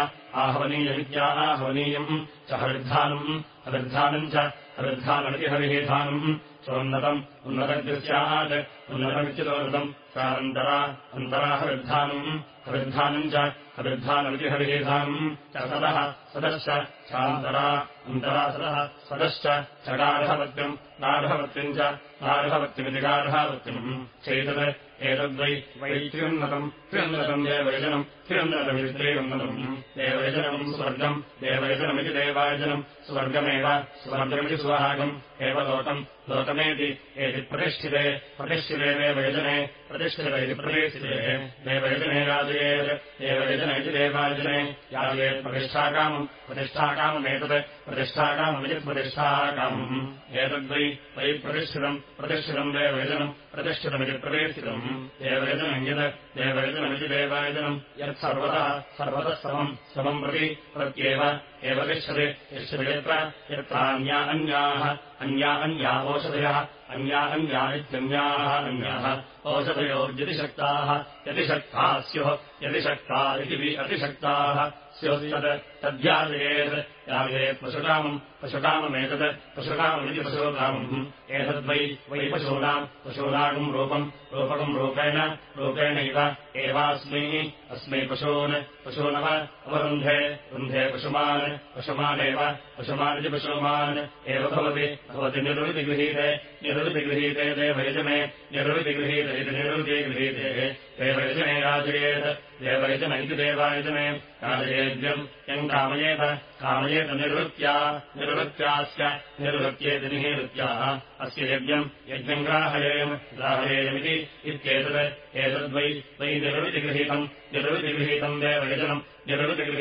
आहवनीयमित्या आहवनीयम् च हरिर्धानम् हरिर्धानम् च हरिर्धानमिति हरिहेधानम् सोन्नतम् उन्नतग्स्यात् उन्नतमित्युदोन्नतम् सानन्तरा अन्तरा हरिर्धानम् हरिर्धानम् च हरिर्धानमिति हरिहेधानम् च सदः सदश्च सान्तरा अन्तरा सदः सदश्च च गार्हवत्यम् गार्हवत्यम् च गार्हवत्यमिति गार्हावत्यम् चैतत् एतद्वै वै त्र्युन्नतम् त्र्युन्नतम् देवयजनम् त्र्युन्नतमिति त्रियुन्नतम् देवयजनम् स्वर्गम् देवयजनमिति देवायजनम् स्वर्गमेव स्वर्गमिति सुहागम् एव लोकम् लोकमेति एति प्रतिष्ठिते प्रतिष्ठिते देवयजने प्रतिष्ठित इति प्रतिष्ठिते। देवयजने याजयेत् देवयजन इति देवायजने याजयेत् प्रतिष्ठाकामम् प्रतिष्ठाकाममेतत् प्रतिष्ठाकाममिति प्रतिष्ठाकामम् एतद्वै वै प्रतिष्ठितम् प्रतिष्ठितम् देवयजनम् प्रतिष्ठितमिति प्रतिष्ठितम् देवयजनम् यत् देवयजनमिति देवायजनम् यत् सर्वतः समम् समम् प्रति प्रत्येव एव तिष्ठति तिष्ठति यत्र यत्रान्या अन्याः अन्या अन्या ओषधयः अन्या अन्या इत्यन्याः अन्याः ओषधयोर्यतिशक्ताः यतिशक्ताः स्युः यतिशक्ता इति अतिशक्ताः स्युस्तत् तद्याजयेत् याजयेत् पशुकामम् पशुकाममेतत् पशुकाममिति पशुकामम् एतद्वै वै पशूनाम् पशूनागम् रूपम् रूपकम् रूपेण रूपेणैव एवास्मै। अस्मै पशून् पशूनव अवरुन्धे रुन्धे पशुमान् पशुमानेव पशुमानिति पशुमान्। एव भवति भवति निरुतिगृहीते निरुतिगृहीते देवयजने निरुतिगृहीते इति निरुतिगृहीते देवयजने याजयेत् देवयजन इति देवायजने याजयेद्यम् यम् कामयेत कामयेत निवृत्त्या निवृत्त्यास्य निवृत्त्येति निहीरुत्याः। अस्य यज्ञम् यज्ञम् ग्राहयेयम् ग्राहयेयमिति इत्येतत् एतद्वै वै निरुतिगृहीतम् निरुतिगृहीतम् देवयजनम् देवयजनम्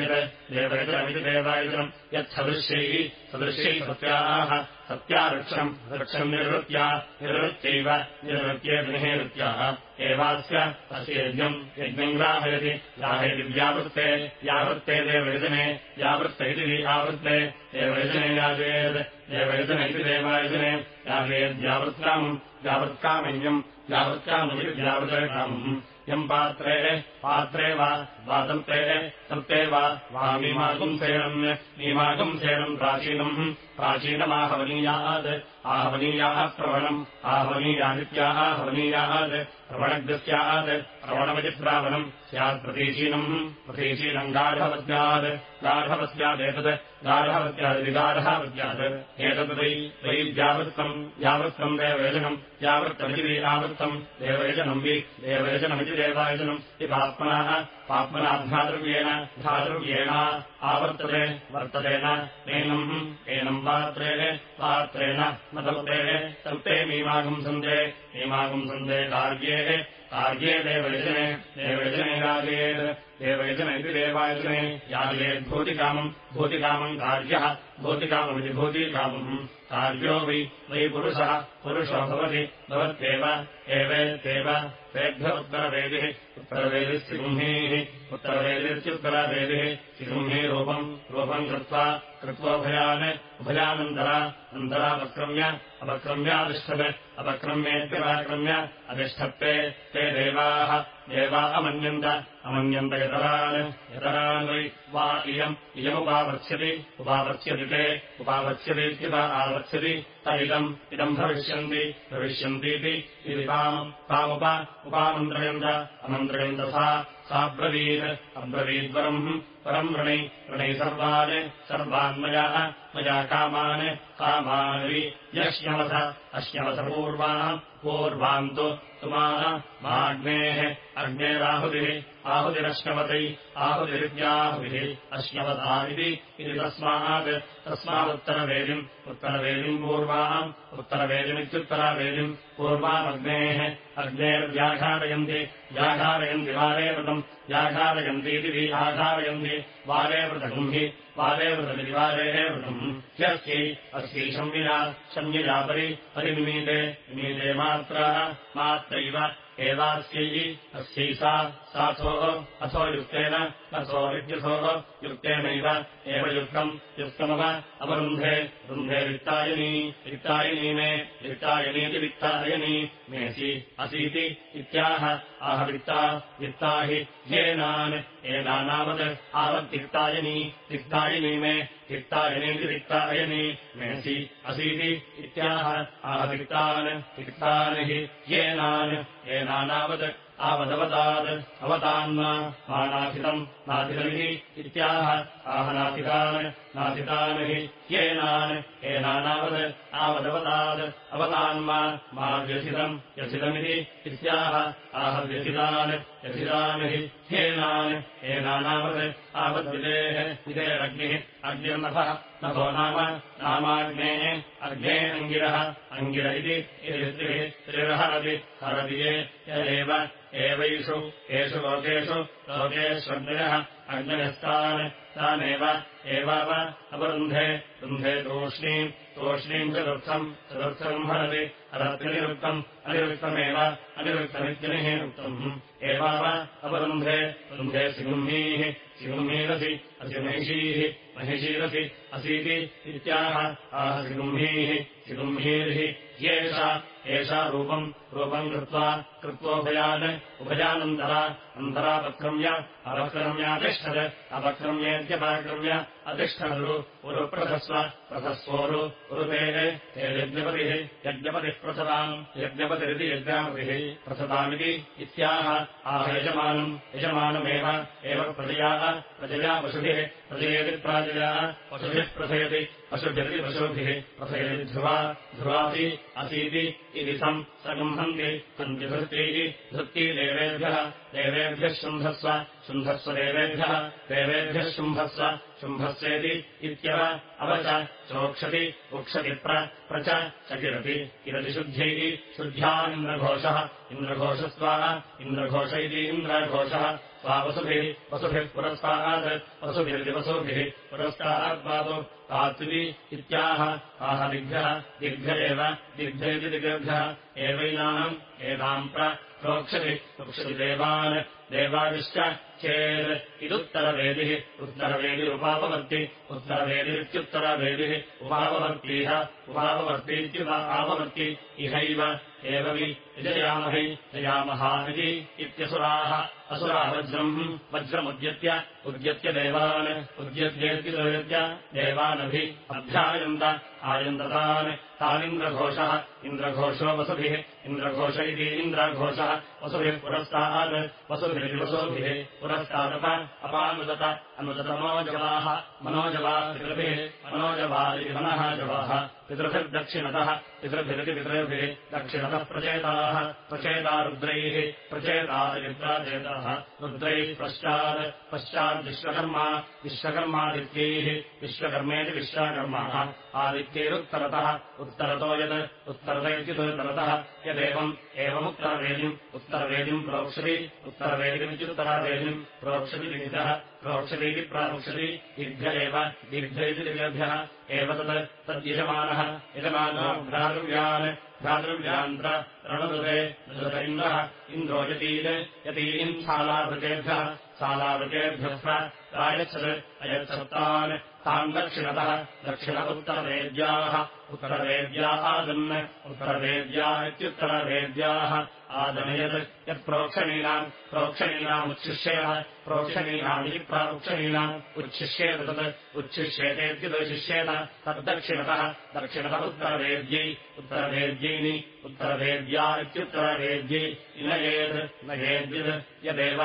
यत् देवयजनमिति देवायजनम् यत्सदृश्यैः सदृश्यैः सत्याः सत्यावृक्षम् वृक्षम् निवृत्त्या निवृत्त्यैव निवृत्त्येति निहीरुत्याः एवास्य अस्य यज्ञम् यज्ञम् ग्राहयति ग्राहयति व्यावृत्ते यावृत्ते देवयजने यावृत्त इति आवृत्ते देवयजने याजयेत् देवयजन इति देवायजने याजयेद्यावृत्कामम् व्यावृत्कामय्यम् व्यावृत्काममिति व्यावृतकामम् यम् पात्रे पात्रे वा वातन्ते तन्ते वा वामीमागुम् सेनम् मीमागुम् सेनम् प्राचीनम् प्राचीनमाहवनीयात् आहवनीयाः प्रवणम् आहवनीयादित्याः हवनीयात् प्रवणग्रस्यात् प्रवणमतिप्रावणम् स्यात् प्रतीशीनम् प्रतीशीनम् गाढवत्यात् गाढवस्यादेतत् गाढवत्यादिगाढः वद्यात्। एतत् वै वै व्यावृत्तम् व्यावृत्तम् देवयजनम्। व्यावृत्तमिति आवृत्तम्। देवयजनम् देवयजनमिति देवायजनम्। हि पाप्मनः पाप्मना धातृव्येण धातृव्येण आवर्तते वर्ततेन एनम् एनम् पात्रेण पात्रेण न तप्ते तप्ते मीमागम् सन्ते मीमागम् सन्ते कार्ये कार्ये देवयजने देवयजने कार्येत् देवयजन इति देवायजने यागेत् भूतिकामम् भूतिकामम् कार्यः भूतिकाममिति भूतिकामम् कार्यो वै वै पुरुषः पुरुषो भवति भवत्येव एवेत्येव तेभ्य उत्तरवेदिः उत्तरवेदिः सिंहीः उत्तरवेदित्युत्तरवेदिः सिंही रूपम् रूपम् कृत्वा कृत्वोभयान् उभयानन्तरा अन्तरापक्रम्य अपक्रम्यातिष्ठत् अपक्रम्येत्यपाक्रम्य अधिष्ठत्ते ते देवाः। देवा अमन्यन्त अमन्यन्त यतरान्। यतरान् वै वा इयम् इयमुपावर्त्स्यति उपावर्त्स्यति ते। उपावर्त्स्यतीत्युपा आवर्त्स्यति त इदम् भविष्यन्ति भविष्यन्तीति इति ताम् तामुप उपामन्त्रयन्त अमन्त्रयन्त सा साब्रवीत् अब्रवीद्वरम् परम् वृणै वृणै सर्वान् सर्वान्मया मया कामान् कामानि यश्यवथ अश्यवथ पूर्वाम् पूर्वाम् तु माग्नेः अग्नेराहुतिः आहुतिरश्नवतै आहुतिरित्याहुतिः अश्नवता इति तस्मात् तस्मादुत्तरवेदिम् उत्तरवेदिम् पूर्वाम् उत्तरवेदिमित्युत्तरावेदिम् पूर्वामग्नेः अग्नेर्व्याघारयन्ति व्याघारयन्ति वारे व्रतम् व्याघारयन्तीति व्याघारयन्ति वारे व्रतम् हि वारे व्रतमिति वारेः व्रतम्। ह्यस्यै अस्यै संविना संविनापरि परिनिमीते निमीते मात्राः मात्रैव एवास्यै अस्यै सा साथोः अथो युक्तेन अथो विद्युथोः युक्तेनैव एव युक्तम् युक्तमव अवरुन्धे रुन्धे वित्तायनी वित्तायनी मे वित्तायनीति वित्तायनी मेसि असीति इत्याह आह वित्ता वित्ता हि येनान्। एनानावत् आवद्दिक्तायनी दिक्तायनी मे दिक्तायनीति दिक्तायनी मेसि असीति इत्याह आह वित्तान् वित्तान् हि येनान्। एनानावत् आवदवतात् अवतान्मा मा नाथितम् नाथितमिति इत्याह आह नाथितान् नाथितान् हि येनान् एनानावत् आवदवतात् अवतान्मा मा व्यथितम् व्यथितमिति इत्याह आह व्यथितान् व्यथितान् हि ह्येनान् एनानावत् आवद्विदेः विदेरग्निः अग्निर्नभः नभो नाम नामाग्नेः अग्ने अङ्गिरः अङ्गिर इति त्रिर्हरति हरति ये यदेव एवैषु एषु लोकेषु लोकेष्वग्नयः अग्नयस्तान् तानेव एवाव अपरुन्धे रुन्धे तूष्णीम् तूष्णीम् चतुर्थम् चतुर्थम् हरति हरत्यनिरुक्तम् अनिरुक्तमेव अनिरुक्तमित्यनिः उक्तम् एवाव अपरुन्धे रुन्धे सिगुम्हीः सिगुम्हीरसि असि महिषीः महिषीरसि असीति इत्याह आह सिगुम्हीः सिगुम्हीर्हि येषा एषा रूपम् रूपम् कृत्वा कृत्वोभयान् उभयानन्तरा अन्तरापक्रम्य अपक्रम्यातिष्ठत् अपक्रम्येत्यपाक्रम्य अतिष्ठदुरु उरुप्रथस्व प्रथस्वोरु उरुतेः यज्ञपतिः यज्ञपतिः प्रथताम् यज्ञपतिरिति यज्ञापतिः प्रथतामिति इत्याह आह यजमानम् यजमानमेव एव प्रजयाः प्रजया पशुभिः प्रजयति प्राजया पशुभिः प्रथयति पशुभिरिति पशुभिः प्रथयति ध्रुवा ध्रुवासि असीति इति सम् सगम्हन्ति हन्ति धृत्यैः धृत्यै देवेभ्यः देवेभ्यः शुम्भस्व शुम्भस्व देवेभ्यः शुम्भस्व शुम्भस्वेति इत्यव अवच चोक्षति उक्षति प्र च किरति किरति शुद्ध्यैः शुद्ध्यामिन्द्रघोषः इन्द्रघोषस्त्वा इन्द्रघोष इति इन्द्रघोषः स्वा वसुभिः वसुभिः पुरस्तात् वसुभिरिति वसुभिः पुरस्ताद्वादौ तात्विति इत्याह आह दिग्भ्यः दिग्भ्य एव दिग्भ्य इति दिग्भ्यः एवैनाम् एताम् प्रोक्षति वक्षति देवान् देवादिश्च चेत् इदुत्तरवेदिः उत्तरवेदिरुपापवर्ति उत्तरवेदिरित्युत्तरवेदिः उपापवर्तीह उपापवर्तीत्युपा आपवर्ति इहैव एव वि विजयामहै जयामहा इति इत्यसुराः। असुरा वज्रम् वज्रमुद्यत्य उद्यत्य देवान् उद्यद्येत्युद्य देवानभि अभ्यायन्त आयन्ततान्। तानिन्द्रघोषः इन्द्रघोषो वसुभिः इन्द्रघोष इति इन्द्रघोषः। वसुभिः पुरस्तात् वसुभिर्वसुभिः पुरस्तादप अपानुदत अनुदतमोजवाः मनोजवा मनोजवा इति मनः जवाः पितृभिर्दक्षिणतः पितृभिरिति पितृभिः दक्षिणतः प्रचेताः प्रचेता रुद्रैः प्रचेता युद्राचेताः रुद्रैः पश्चात् पश्चाद्विश्वकर्मा विश्वकर्मादित्यैः विश्वकर्मेति विश्वकर्माः आदित्यैरुत्तरतः। उत्तरतो यत् उत्तरत इत्युत्तरतः यदेवम् एवमुत्तरवेदिम् उत्तरवेदिम् प्रोक्षति उत्तरवेदिमित्युत्तरावेदिम् प्रोक्षति विहितः प्रोक्षतीति प्रारोक्षति दीर्घ एव दीर्घ इति दिव्यभ्यः एव तत् तद्यजमानः यजमानो। भ्रातृव्यान् भ्रातृव्यान्त्र रणदुरे नुदत इन्द्रः। इन्द्रो यतीन् यतीन् शालावृतेभ्यः। शालावृतेभ्यः प्रायच्छत् अयच्छत्तान् तान् दक्षिणतः दक्षिण उत्तरवेद्याः उत्तरवेद्या आदन् उत्तरवेद्या इत्युत्तरवेद्याः आदनयत् यत्प्रोक्षणीनाम् प्रोक्षणीनामुच्छिष्येः प्रोक्षणीनामिति प्राक्षणीनाम् उच्छिष्येत तत् उच्छिष्येतेत्युदशिष्येत। तद्दक्षिणतः दक्षिणतः उत्तरवेद्यै उत्तरवेद्यैनि उत्तरवेद्या इत्युत्तरवेद्यै नयेत् नयेद्यत् यदेव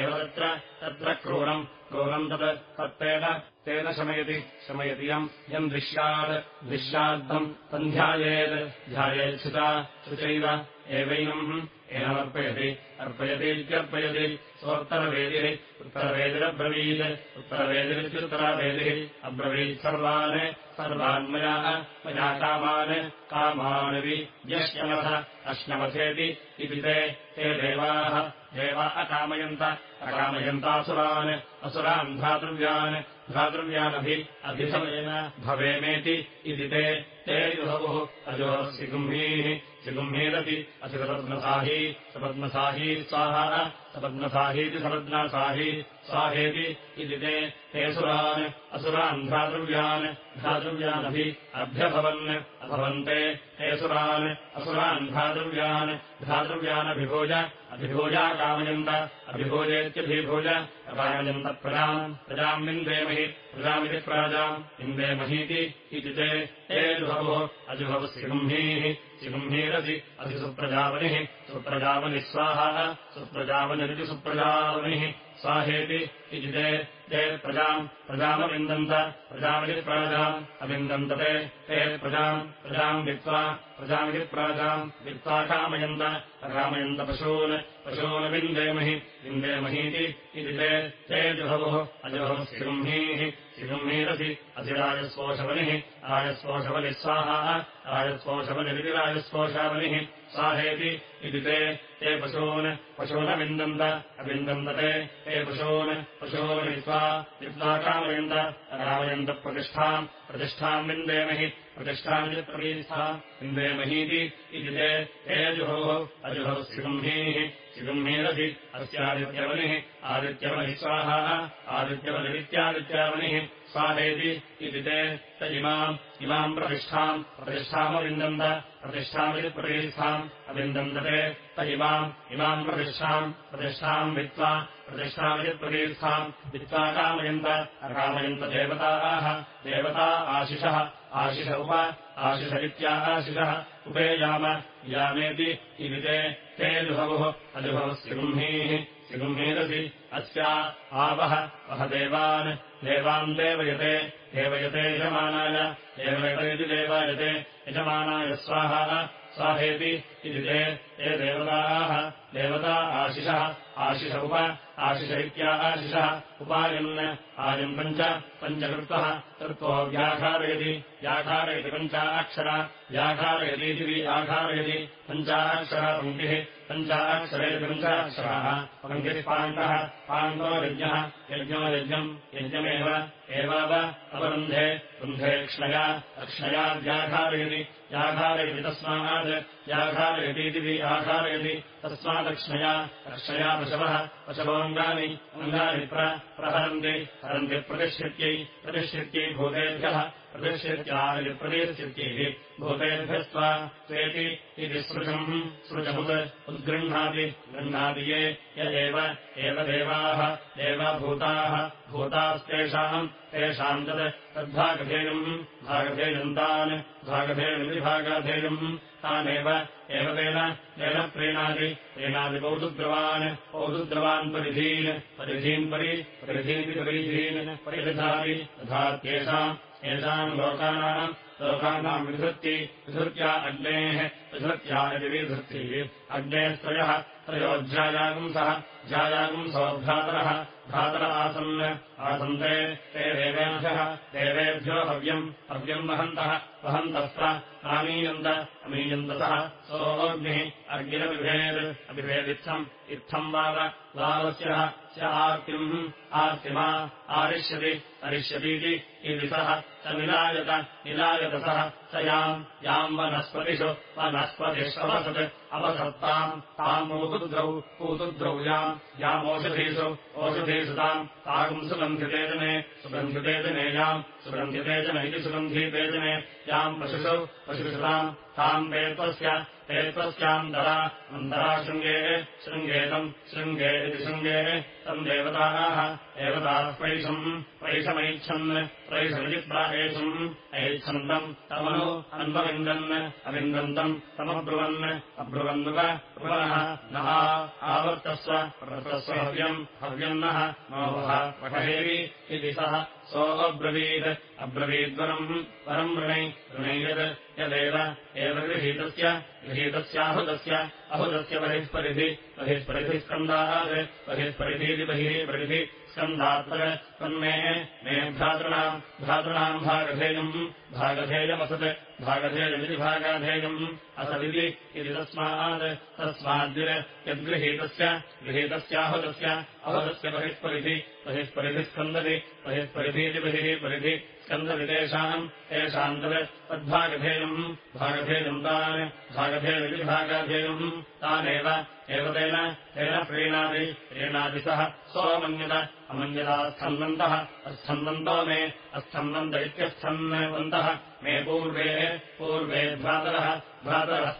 एव तत्र तत्र क्रूरम् क्रूरम् तत् तत्तेन तेन शमयति शमयति यम्। यम् दृश्यात् दृश्याद्धम् तन्ध्यायेत् ध्यायेच्छुता शुचैव एवैनम्। एनमर्पयति अर्पयतीत्यर्पयति सोत्तरवेदिः उत्तरवेदिरब्रवीत् उत्तरवेदिरित्युत्तरावेदिः। अब्रवीत् सर्वान् सर्वान् मया कामान् कामानवि यश्यमथ अश्नमथेति इति ते ते देवाः देवा अकामयन्त अकामयन्तासुरान् असुरान् भ्रातृव्यान् भ्रातृव्यानभि अभिभवेन भवेमेति इति ते ते जुहवुः अजोः सिगुम्भीः सिगुम्भीरपि असिसपद्मसाही सपद्मसाही स्वाहा सपद्मसाहीति सपद्मसाही स्वाहेति इति ते ते सुरान् असुरान् भ्रातृव्यान् भ्रातृव्यानभि अभ्यभवन् अभवन्ते ते सुरान् असुरान् भ्रातृव्यान् भ्रातृव्यानभिभोज अभिभोजा कामयन्त अभिभोजेत्यभिभोज अपाययन्त प्रजाम् प्रजाम् विन्देमहि प्रजामिति प्राजाम् विन्देमहीति इति ते ते जुहवुः अजुहवः सिगुम्भीः सिगुम्भीरसि असि सुप्रजावनिः सुप्रजावनिः स्वाहा सुप्रजावनिरिति सुप्रजावनिः स्वाहेति इति ते ते प्रजाम् प्रजामविन्दन्त प्रजामिति प्राजाम् अविन्दन्त ते ते प्रजाम् प्रजाम् वित्त्वा प्रजामिति प्राजाम् वित्त्वा कामयन्त कामयन्त पशून् पशून् विन्देमहि विन्देमहीति इति ते ते जुहवुः अजुहवः सिगुम्भीः सिगुम्भीरसि अधिराजस्पोषवनिः राजस्पोषवनिः स्वाहा राजस्पोषवनिरिति राजस्पोषावनिः स्वाहेति इति ते ते पशून् पशूनविन्दन्त अविन्दन्त ते पशून् पशून् वित्त्वा वित्त्वा कामयन्त रामयन्त प्रतिष्ठाम् प्रतिष्ठाम् विन्देमहि प्रतिष्ठामिति प्रतिष्ठा विन्देमहीति इति ते ते जुहोः अजुहौ सिगुम्भीः सिगुम्भीरसि अस्यादित्यवनिः आदित्यवनिः स्वाहा आदित्यवनिरित्यादित्यावनिः स्वाहेति इति ते इमाम् इमाम् प्रतिष्ठाम् प्रतिष्ठामविन्दन्त प्रतिष्ठामिति प्रतिष्ठाम् अविन्दन्त ते इमाम् इमाम् प्रतिष्ठाम् प्रतिष्ठाम् वित्त्वा प्रतिष्ठामिति प्रतिष्ठाम् वित्त्वा कामयन्त अकामयन्त देवताः देवता आशिषः आशिष उप आशिष इत्याशिषः उपेयाम यामेति इति ते ते जुहवुः अजुहवः सिगुम्भीः सिगुम्भीरसि अस्या आवः वह देवान्। देवान् देवयते। देवयते यजमानाय। देवयत इति देवायते। यजमानाय स्वाहा। स्वाहेति इति ते। ते देवताः। देवता आशिषः। आशिष उप। आशिष इत्या आशिषः। उपायन् आयम् पञ्च। पञ्चकृत्वः कृत्वो व्याघारयति। व्याघारयति पञ्चाक्षरा। व्याघारयतीति व्याघारयति पञ्चाक्षरा पङ्क्तिः पञ्चाक्षरेति पञ्चाक्षराः पङ्क्तिः पाण्डः यज्ञः यज्ञो यज्ञम् यज्ञमेव एवाव अवरुन्धे रुन्धे क्ष्णया अक्ष्णया व्याघारयति तस्मात् व्याघारयतीति व्याघारयति तस्मादक्ष्णया अक्षया पशवः पशवोऽङ्गानि अङ्गानि प्रहरन्ति हरन्ति प्रतिष्ठित्यै प्रतिष्ठित्यै भूतेभ्यः प्रतिष्ठित्यादि प्रतिष्ठित्यैः भूतेभ्यस्त्वा त्वेति इति सृजम् सृजमुत् उद्गृह्णाति गृह्णाति ये य एव देवाः देवभूताः भूतास्तेषाम् तेषाम् तत् तद्भागधेयम् भागधेयन्तान् भागधेयमिति भागाधेयम् तानेव एव तेन तेन प्रीणाति प्रीणाति कौतुद्रवान् कौतुद्रवान् परिधीन् परिधीन् परि परिधीनिति परिधीन् परिदधाति तथात्येषाम् येषाम् लोकानाम् लोकानाम् विधृत्ति विधृत्या अग्नेः विधृत्या इति विधृतिः अग्नेः त्रयः त्रयोऽध्यायागुंसः ध्यायागुंसो भ्रातरः भ्रातर आसन्। आसन्ते ते देवेभ्यः। देवेभ्यो हव्यम्। हव्यम् वहन्तः। वहन्तस्त्र। आमीयन्त अमीयन्ततः सोऽग्निः अग्निरविभेद् अभिभेदित्थम्। इत्थम् वाव वावस्यः च आर्तिम्। आर्तिमा। आरिष्यति। अरिष्यतीति इति सः। स निलायत। निलायतसः। स याम्। याम् वनस्पतिषु। वनस्पतिष्वसत्। अवसत्ताम्। ताम् ऊतुद्रौ ऊतुद्रौ याम् यामोषधीषु ओषधीषु ताम् तागुम् सुगन्धितेजने सुगन्धितेजने याम् सुगन्धितेजन इति सुगन्धितेजने याम् पशुषु पशुषुताम्। ताम् वेत्वस्य एत्वस्याम् दरा अन्तरा शृङ्गे शृङ्गेतम् शृङ्गे इति शृङ्गे तम् देवताः देवताः प्रैषम् प्रैषमैच्छन् प्रैषमिति प्रायेषम् ऐच्छन्दम् तमनु अन्वविन्दन् अविन्दन्तम् तमब्रुवन् अब्रुवन्नुव ब्रुवनः नः आवर्तस्व वर्तस्व हव्यम् हव्यम् नः नोः वठहेरि इति सः सोऽब्रवीत् अब्रवीद्वरम् वरम् वृणै। वृणै यत् यदेव एव गृहीतस्य गृहीतस्याहुतस्य अहुतस्य बहिः परिधि बहिः परिधिः स्कन्दात् बहिः परिधीति बहिः परिधि स्कन्धात् तन्मे भ्रातॄणाम् भ्रातॄणाम् भागधेयम् भागधेयमसत् भागधेयमिति भागाधेयम् असदिति इति तस्मात् तस्माद्विर यद्गृहीतस्य गृहीतस्याहुतस्य अहुतस्य बहिः परिधि बहिः परिधिः स्कन्दति बहिः परिधीति बहिः परिधि तत् तद्भागधेयम् भागधेयम् तान् भागधेयमिति भागाधेयम् तानेव एव तेन तेन प्रीणाति प्रीणाति सः सोऽमन्यत अमन्यतास्थन्वन्तः अस्थन्वन्तो मे अस्थन्वन्त इत्यस्थन्वन्तः मे पूर्वे पूर्वे भ्रातरः भ्रातरः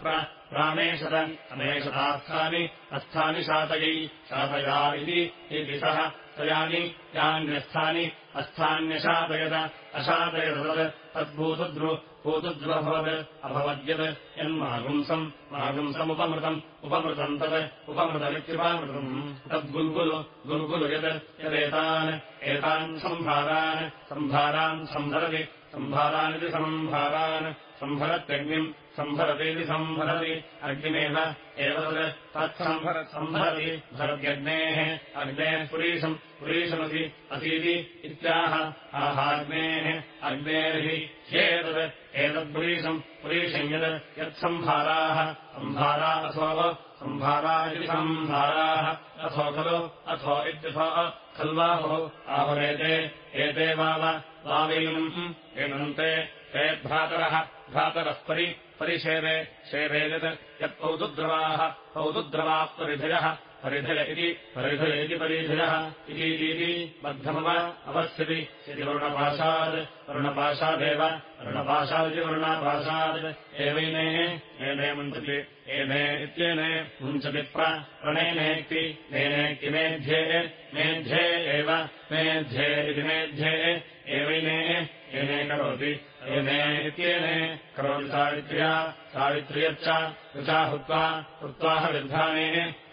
प्रामेशत अमेशतास्थानि अस्थानि शातयै शातया इति सः तयानि यान्यस्थानि अस्थान्यशातयत अशातयत तद्भूतद्रु भूतद्रुवभवत् अभवद्यत् यन्मागुंसम् मागुंसमुपमृतम् उपमृतम् तत् उपमृतमित्युपामृतम्। तद्गुल्गुलु गुल्गुलु यत् यदेतान् एतान् सम्भारान् सम्भारान् सम्भरति सम्भारानिति सम्भारान् सम्भरत्यग्निम् सम्भरतीति सम्भरति अग्निमेव एव तत् तत्सम्भर सम्भरति भरत्यग्नेः अग्नेः पुरीशम् पुरीशमसि असीति इत्याह आहाग्नेः अग्नेर्हि ह्येतत् एतद्पुरीशम् पुरीशम् यत् यत्सम्भाराः सम्भारा असो सम्भारा इति सम्भाराः अथो खलु अथो इत्यथो खल्वाहुः आहुरेते एते वाव वावीम् एनन्ते ते भ्रातरः भ्रातरः परिशेरे शेरे यत् यत्पौतुद्रवाः पौतुद्रवाः परिधयः परिधय इति इति परिधयः इति बद्धमव अवस्थिति इति वरुणपाशात् वरुणपाशादेव वरुणपाशादिति वरुणापाशात् एवैने एने मुञ्चति एने इत्येने नेनेक्ति मेध्ये मेध्ये एव मेध्ये इति मेध्ये एवैने करोति एने इत्येने करोति सावित्र्या सावित्र्यच्च ऋचा हुत्वा हविर्धाने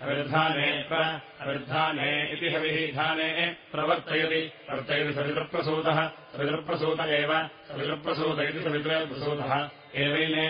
हविर्धाने अविर्धाने इति हविधाने प्रवर्तयति वर्तयति सवितृप्रसूतः सवितृप्रसूत एव सवितृप्रसूत इति एवैने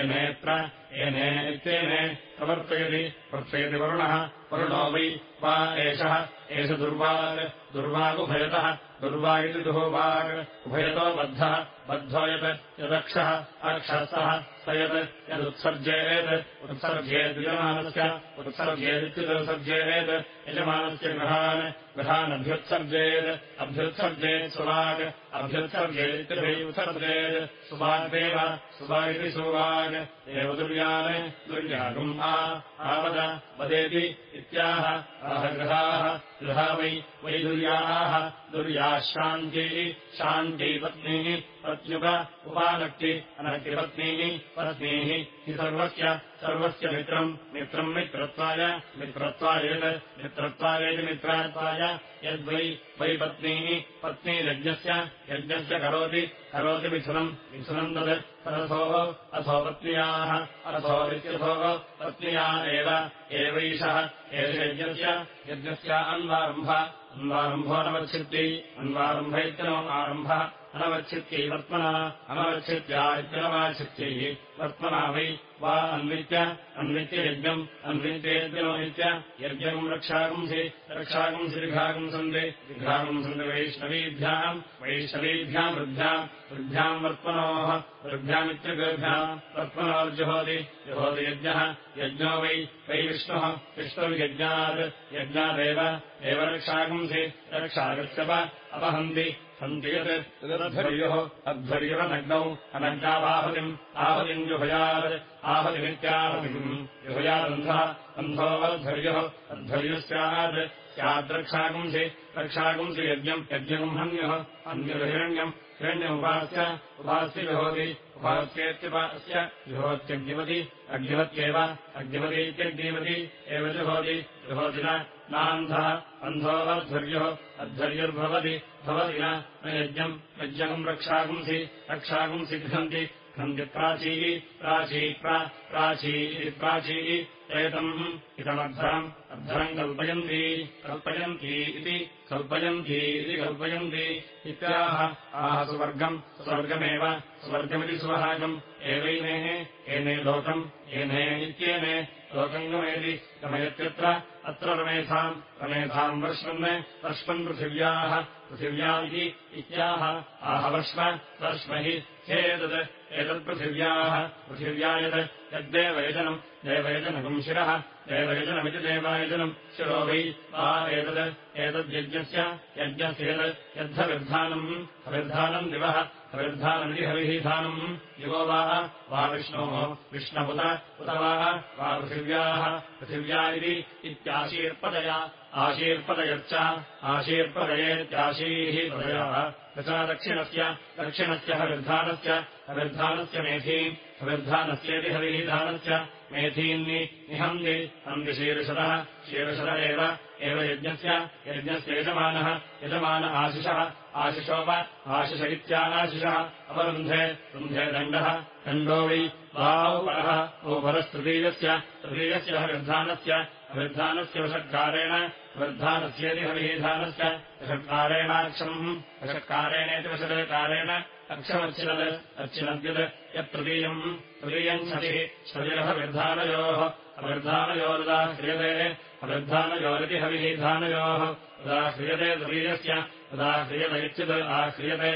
एनेऽत्र एने इत्येने प्रवर्तयति वर्तयति वरुणः वरुणो वै वा एषः एष दुर्वाग् दुर्वागुभयतः दुर्वा इति दुर्वाग् उभयतो बद्धः बद्धो यत् यदक्षः अक्षस्तः स यत् यदुत्सर्जेत् उत्सर्जेत् यजमानस्य उत्सर्जेदित्युत्सर्जेत् यजमानस्य गृहान् गृहानभ्युत्सर्जेत् अभ्युत्सर्जेत् सुवाग् अभ्युत्सर्जेत्युत्सर्जेत् सुवाग्देव सुवा इति सुवाग् एव दुर्यान् दुर्यागुम् आवद वदेति इत्याह आह गृहाः गृहा वै वै दुर्याः दुर्याः शान्त्यै शान्त्यै पत्नीः पत्न्युप उपानक्ति अनक्तिपत्नीः पत्नीः हि सर्वस्य सर्वस्य मित्रम् मित्रम् मित्रत्वाय यत् मित्रत्वायति मित्रात्वाय यद्वै वै पत्नीः पत्नीर्यज्ञस्य यज्ञस्य करोति करोति मिथुनम् मिथुनम् तत् तदथोः अथो पत्न्याः अथोरित्यथोः पत्न्या एव एवैषः एष यज्ञस्य यज्ञस्य अन्वारम्भ अन्वारम्भो नवच्छित्ति अन्वारम्भ इत्यनो आरम्भः अनवच्छित्यै वर्त्मना अनवच्छित्या इत्यनवाच्छित्यै वर्त्मना वै वा अन्वित्य अन्वित्य यज्ञम् अन्वित्येत्यनोनित्य यज्ञम् रक्षागुंसि रक्षागुंसि दीर्घागुंसन्ति दीर्घागुंसन्ति वैष्णवीभ्याम् वैष्णवीभ्याम् वृद्भ्याम् वृद्भ्याम् वर्त्मनोः वृद्भ्यामित्यगृभ्याम् वर्त्मनोर्जुहोति जुहोति यज्ञः यज्ञो वै वै विष्णुः विष्णुर्यज्ञात् यज्ञादेव एव रक्षागुंसि रक्षागस्यप अपहन्ति सन्ति यत् तदध्वर्योः अध्वर्युरनग्नौ अनग्नावाहुतिम् आहतिम् जुभयात् आहतिमित्याहतिम् जुभयादन्धः अन्धोऽध्वर्युः अध्वर्युः स्यात् स्याद्रक्षागुंसि रक्षागुंसि यज्ञम् यज्ञम् हन्युः अन्युर्हिरण्यम् हिरण्यमुपास्य उपास्य जुहोति उपास्येत्युपास्य जुहोत्यग्निवति अग्निवत्येव अग्निवतीत्यग्निवति एव जुहोति जुहोति नान्धः अन्धोऽध्वर्युः अध्वर्युर्भवति भवति न यज्ञम् यज्ञम् रक्षागुंसि रक्षागुंसि गृहन्ति घ्नन्ति प्राचीः प्राची प्राची प्राचीः एतम् इदमद्धरम् अद्धरम् कल्पयन्ति कल्पयन्ति इति कल्पयन्ति इति कल्पयन्ति इत्याह। आह सुवर्गम् स्वर्गमेव स्वर्गमिति सुवहागम् एवैनेः एने लोकम् एने इत्येने लोकम् गमेति गमयत्यत्र अत्र रमेधाम् रमेधाम् वर्ष्मन् वर्ष्मन् पृथिव्याः पृथिव्या इति इत्याह। आह वर्ष्म वर्ष्म हि ह्येतत् एतत्पृथिव्याः पृथिव्या यत् यद्देवयजनम् देवयजनकम् शिरः देवयजनमिति देवायजनम् शिरो वै एतत् एतद्यज्ञस्य यज्ञस्य यत् यद्धविर्धानम् अविर्धानम् दिवः अविर्धानमिति हविधानम् दिवो वा वा विष्णोः विष्णुपुत उत वा पृथिव्याः पृथिव्या इति इत्याशीर्पदया आशीर्पदयच्च आशीर्पदयेत्याशीः पदयः। तथा दक्षिणस्य दक्षिणस्य हविर्धानस्य हविर्धानस्य मेधीम् हविर्धानस्येति हविधानस्य मेधीन्नि निहन्ति। हन्ति शीर्षदः एव यज्ञस्य यज्ञस्य यजमानः यजमान आशिषः। आशिषोप आशिष इत्याशिषः अपरुन्धे रुन्धे दण्डः। दण्डो वै वापरः ओपरस्तृतीयस्य तृतीयस्य हविर्धानस्य। हविर्धानस्य वषत्कारेण हविर्धानस्येति हविधानस्य वषत्कारेणाक्षम् वषत्कारेणेति वषत्कारेण अक्षमर्चिनत् अर्चिनद्यत् यत्तृतीयम् तृतीयम् क्षतिः क्षतिरहविर्धानयोः अविर्धानयोरुदा क्रियते अविर्धानयोरिति हविधानयोः उदा क्रियते तृतीयस्य उदा क्रियत इत्युत् आक्रियते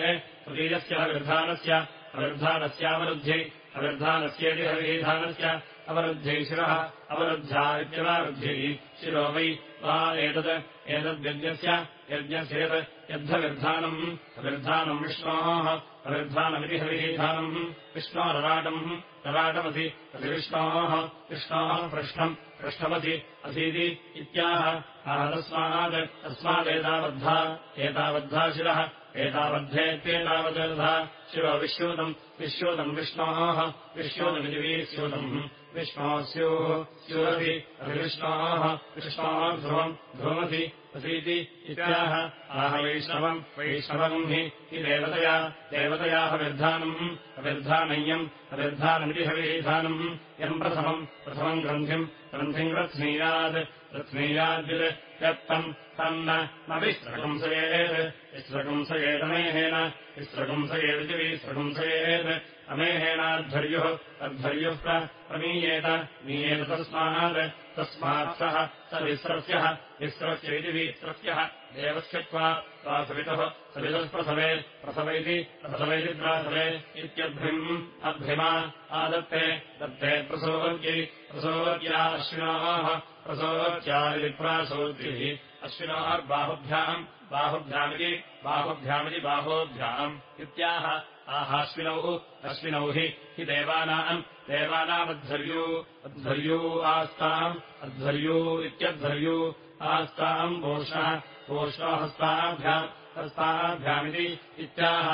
तृतीयस्य हविर्धानस्य अविर्धानस्यावरुद्धि अविर्धानस्येति हविधानस्य अवरुद्ध्यै शिरः अवरुद्ध्या इत्यवारुद्ध्यै शिरो वै वा एतत् एतद्यज्ञस्य यज्ञस्य यत् यद्धविर्धानम् अविर्धानम् विष्णोः अविर्धानमिति हविधानम् विष्णोरराटम् रराटमसि असि विष्णोः विष्णोः पृष्ठम्। पृष्ठमसि असीति इत्याह। तस्मात् तस्मादेतावद्धा। एतावद्धा शिरः। एतावद्धेत्येतावदर्धा शिरो विश्रूतम् विश्रूतम् विष्णोः। विश्रूतमिति वीस्यूतम् विष्णोः स्युः स्युरसि अभिविष्णोः विष्णोः ध्रुवम् ध्रुवमसि असीति इत्याह। आह वैष्णवम् हि देवतया देवतयाः विर्धानम् अविर्धानय्यम् अविर्धानमिति हविधानम् यम् प्रथमम् प्रथमम् ग्रन्थिम् ग्रन्थिम् रत्नीयात् रत्नीयाद्यत् यत्तम् तन्न न विस्रकंसयेत् विस्रकंसयेदमेहेन विस्रकंसयेदिति विस्रकंसयेत् अमेहेनाध्वर्युः अध्वर्युः प्रमीयेत मीयेत तस्मात् तस्मात् सः स विस्रस्यः विस्रस्य इति त्वा त्वा सवितुः सवितुः प्रसवे प्रसव इति प्रसव इति प्रासवे इत्यभ्रिम् अभ्रिमा आदत्ते दत्ते प्रसोवत्या अश्विनोः प्रसोवत्या इति प्रासोद्भिः अश्विनोर्बाहुभ्याम् बाहुभ्यामिति बाहोभ्याम् इत्याह। आहाश्विनौ अश्विनौ हि हि देवानाम् देवानामध्वर्यू अध्वर्यू आस्ताम् अध्वर्यू इत्यध्वर्यू आस्ताम् पोषः पोषो हस्ताभ्याम् हस्ताभ्यामिति इत्याह।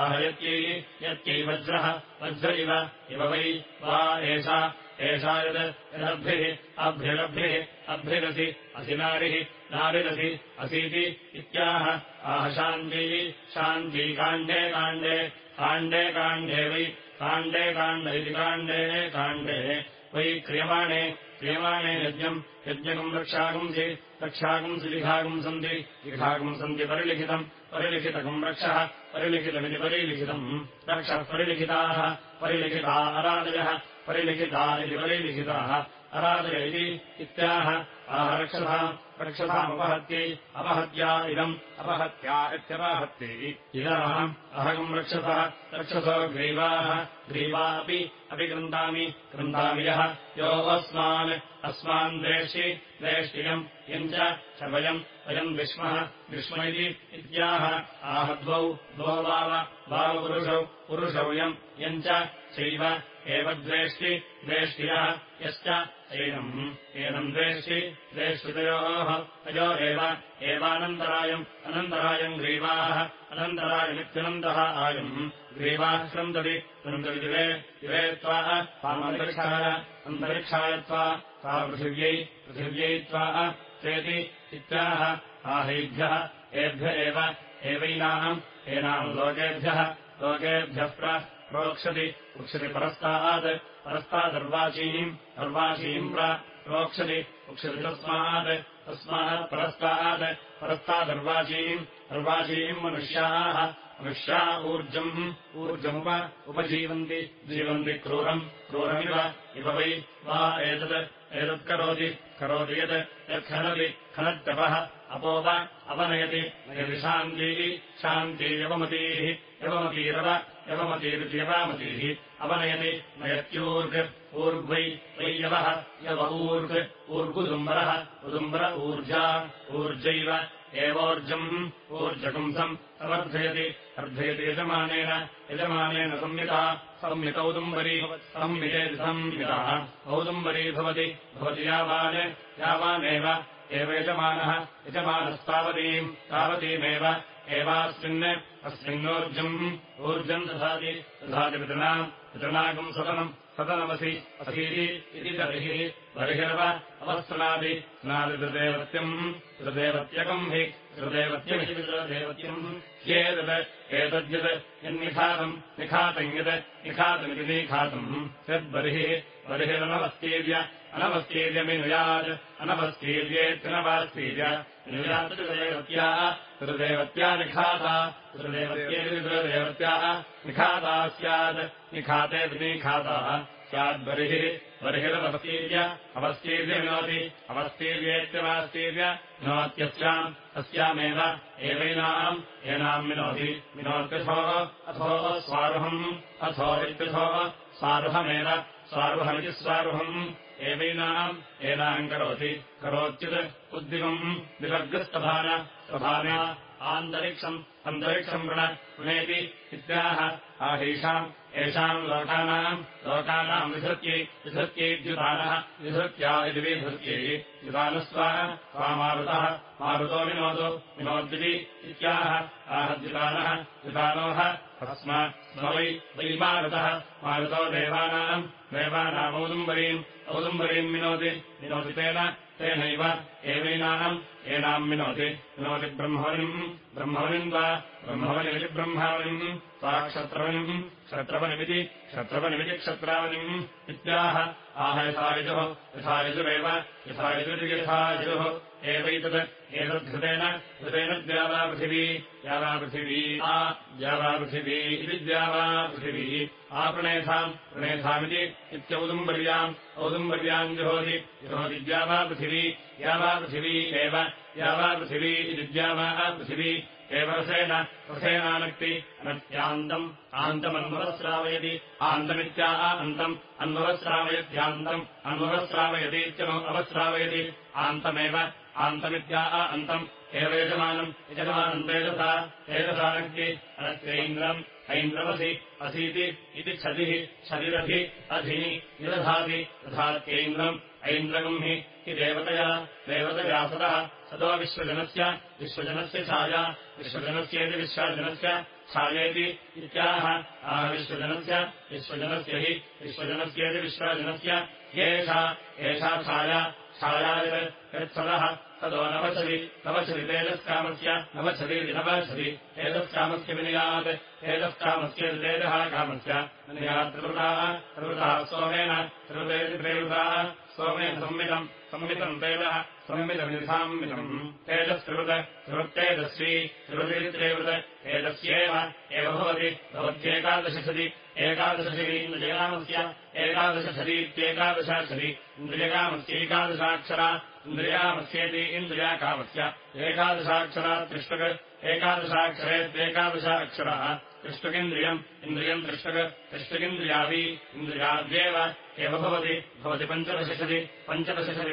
आहयत्यै यत्यै वज्रः वज्र इव इव वै वा एषा एषा यद् यदद्भिः अभ्यरभ्यः अभ्यरसि असि नारिः नारिदधि असीति इत्याह। आह शान्ती शान्ती काण्डे काण्डे काण्डे काण्डे वै काण्डे काण्ड इति काण्डे काण्डे वै क्रियमाणे क्रियमाणे यज्ञम् यज्ञकम् रक्षागुंसि रक्षागुंसि लिखागुंसन्ति लिखागुंसन्ति परिलिखितम् परिलिखितकम् रक्षः परिलिखितमिति परिलिखितम्। रक्षः परिलिखिताः परिलिखिता अरादयः परिलिखिता इति परिलिखिताः अरादय इति इत्याह। आह रक्षसा रक्षसामपहत्यै अपहत्या इदम् अपहत्या इत्यपहत्यै। इदमहम् अहगम् रक्षसः रक्षसो ग्रीवाः। ग्रीवा अपि गृन्तामि गृन्तामि यः। यो अस्मान् अस्मान् द्वेष्टि द्वेष्टियम् यम् च वयम् वयम् विस्मः विस्म इति इत्याह। आह द्वौ द्वौ वाव वावपुरुषौ पुरुषौ यम् चैव एव द्वेष्टि द्वेष्टियः यश्च एनम्। एनम् द्वेष्टि द्वेष्टितयोः। तयो एव एवानन्तरायम् अनन्तरायम् ग्रीवाः। अनन्तरायमित्यनन्तः आयम्। ग्रीवाः त्वा त्वा पृथिव्यै पृथिव्यै त्वा चेति इत्याह आहेभ्यः। एभ्य एव एवैनाम् एनाम् लोकेभ्यः लोकेभ्यः प्रोक्षति वृक्षति परस्तात् परस्तादर्वाचीम् अर्वाचीम् प्रोक्षति वृक्षति तस्मात् तस्मात् परस्तात् परस्तादर्वाचीम् अर्वाचीम् मनुष्याः मनुष्या ऊर्जम् ऊर्जमुप उपजीवन्ति जीवन्ति क्रूरम् क्रूरमिव इव वै वा एतत् एतत्करोति करोति यत् यत्खनति खनत्यपः अपोप अपनयति नयति शान्तिः शान्तिर्यवमतीः यवमतीरव यवमतीरित्यवामतीः अपनयति नयत्यूर्ग् ऊर्ग्वै वै यवः यव ऊर्ग् ऊर्गुदुम्बरः उदुम्बर ऊर्जा ऊर्जैव एवोर्जम् ऊर्जपुंसम् समर्थयति अर्धयति यजमानेन यजमानेन संहित औदुम्बरी संहितेति संहिता औदुम्बरी भवति भवति यावान् यावानेव एव यजमानः यजमानस्तावतीम् तावतीमेव एवास्मिन् अस्मिन्नोर्जम् ऊर्जम् दधाति दधाति पितृणाम् पितृणाकम् सदनम् सदनमसि असीति इति तर्हि बर्हिरव अवस्नादि स्नादिदेवत्यम् हृदेवत्यकम् हि हृदेवत्यमिति विदेवत्यम् ह्येतत् एतद्यत् यन्निखातम् निखातम् यत् निखातमिति निखातम्। यद्बर्हिः बर्हिरनवस्तीर्य अनवस्तीर्यमिनुयात् अनवस्तीर्येत्यनवास्तीर्य निनुयात्देवत्याः हृदेवत्या निखाता हृदेवत्येति हृदेवत्याः निखाता स्यात् निखातेति निखाताः स्याद्बर्हिः बर्हिरवस्तीर्य अवस्तीर्य विनोति अवस्तीर्येत्यवास्तीर्य विनोत्यस्याम् अस्यामेव एवैनाम् एनाम् विनोति विनोत्यथोः अथोः स्वारुहम् अथो इत्यथोः स्वारुहमेव स्वारुहमिति स्वारुहम् एवैनाम् एनाम् करोति। करोत्युत् उद्दिमम् विवर्गस्तभान स्वभान आन्तरिक्षम् अन्तरिक्षम् वृण वृणेति इत्याह। आहेषाम् येषाम् लोकानाम् लोकानाम् विधृत्यै विधृत्यै द्युतानः विधृत्या इति विधृत्यै द्युतानस्वा स्वामारुतः मारुतो विनोदो विनोद्विति इत्याह। आहद्युतानः द्युतानोः अस्म स्म वै वै मारुतः। मारुतो देवानाम् देवानामौदुम्बरीम् औदुम्बरीम् विनोति विनोति तेन तेनैव एवैनाम् एनाम् विनोति विनोति ब्रह्मवनिम् ब्रह्मवनिम् वा ब्रह्मवनिमिति ब्रह्मावनिम् सा क्षत्रवनिम् क्षत्रवनिमिति क्षत्रवनिमिति क्षत्रावनिम् इत्याह। आह यथायुजुः यथायुजुरेव यथायुजुरिति यथायुजुः एवैतत् एतद्धृतेन धृतेन द्यावापृथिवी द्यावापृथिवी आ द्यावापृथिवी इति द्यावापृथिवी। आपृणेथाम् प्रणेथामिति इत्यौदुम्बर्याम् औदुम्बर्याम् जुहोति जुहोति द्यावापृथिवी द्यावापृथिवी एव द्यावापृथिवी इति द्यावापृथिवी। एव रसेन रसेनानक्ति अनत्यान्तम् आन्तमन्वरस्रावयति आन्तमित्या अन्तम् अन्वरस्रावयत्यान्तम् अन्वरस्रावयतीत्यनु अवस्रावयति आन्तमेव आन्तमित्या अन्तम् एव यजमानम् तेजसा तेजसानक्ति अनत्यैन्द्रम् ऐन्द्रमसि असीति इति क्षदिः क्षदिरधि अधिनि निदधाति तथात्यैन्द्रम् ऐन्द्रगम् हि हि देवतया देवतया सदः सदो विश्वजनस्य विश्वजनस्य छाया विश्वजनस्येति विश्वजनस्य छायेति इत्याह। आह विश्वजनस्य विश्वजनस्य हि विश्वजनस्येति विश्वजनस्य। ह्येषा एषा छाया छाया यत् यत्सदः ततो नवशति नवशति तेजस्कामस्य नवशतीति नवशति तेजस्कामस्य विनयात् तेजस्कामस्य तेजः कामस्य विनयात् त्रिवृताः त्रिवृतः सोमेन त्रिवृतेति त्रिवृताः सोमेन संमितम् संमितम् तेजः संमितमिधाम्मितम् तेजस्त्रिवृत त्रिवृत्तेजस्वी त्रिवृतित्रेवृत तेजस्येव एव भवति। भवत्येकादशति एकादशशरी इन्द्रियकामस्य एकादशशरीत्येकादशाक्षरी इन्द्रियकामस्यैकादशाक्षरा इन्द्रियामस्येति इन्द्रियाकामस्य। एकादशाक्षरा त्रिष्टक् एकादशाक्षरेत्येकादशाक्षरः त्रिष्टुकिन्द्रियम् इन्द्रियम् त्रिष्टक् त्रिष्टकिन्द्रियावि इन्द्रियाद्येव एव भवति। भवति पञ्चदशति पञ्चदशति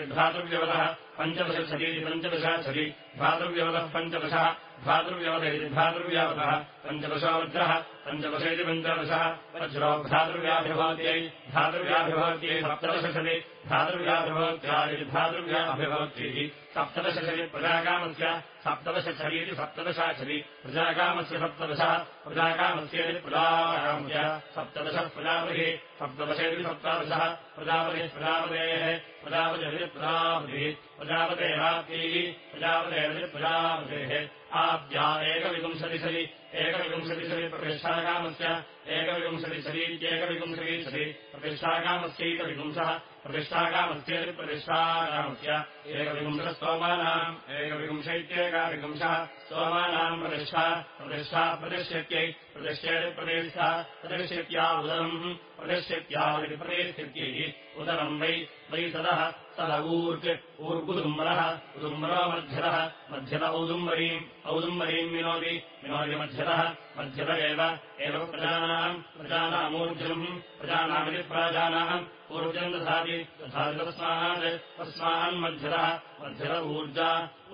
पञ्चदशतीति पञ्चदशाक्षति भ्रातृव्यवतः पञ्चदशः भ्रातृव्यवत इति भ्रातृव्यावतः पञ्चदशो वज्रः पञ्चदशेति पञ्चदशः वज्रो भ्रातृव्याभिभवत्यै भ्रातृव्याभिभवत्यै सप्तदशति भ्रातृव्याभिभवत्या इति भ्रातृव्याभिभवत्यैः सप्तदशति प्रजाकामस्य सप्तदशरीति सप्तदशाक्षति प्रजाकामस्य सप्तदशः प्रजाकामस्येति प्रजाकामस्य सप्तदशः प्रजापतिः सप्तदशेति सप्तादशः प्रजापतिः प्रजापतेः प्रजापतिः प्रजापतिः प्रजापतेराप्यैः प्रजापतेरति प्रजापतेः आद्या एकविंशतिशति एकविंशतिशति प्रतिष्ठाकामस्य एकविंशतिशतीत्येकविंशतिशति प्रतिष्ठाकामस्यैकविपुंसः प्रतिष्ठाकामस्येति प्रतिष्ठाकामस्य एकविपुंसस्तोमानाम् एकविपुंशैत्येकाविपुंसः सोमानाम् प्रतिष्ठा प्रतिष्ठा प्रतिष्ठत्यै प्रतिष्ठेति प्रतिष्ठा प्रतिष्ठत्या उदरम् प्रतिष्ठत्यादिति प्रतिष्ठत्यैः उदरम् वै वै तदः तद ऊर्क् ऊर्गुदुम्बरः उदुम्बरो मध्यतः मध्यत औदुम्बरीम् औदुम्बरीम् विनोति विनोति मध्यतः मध्यत एव एव प्रजानाम् प्रजानामूर्जम् प्रजानामिति प्राजानाम् ऊर्जम् दधाति तथाति तस्मात् तस्मान्मध्यतः मध्यत ऊर्जा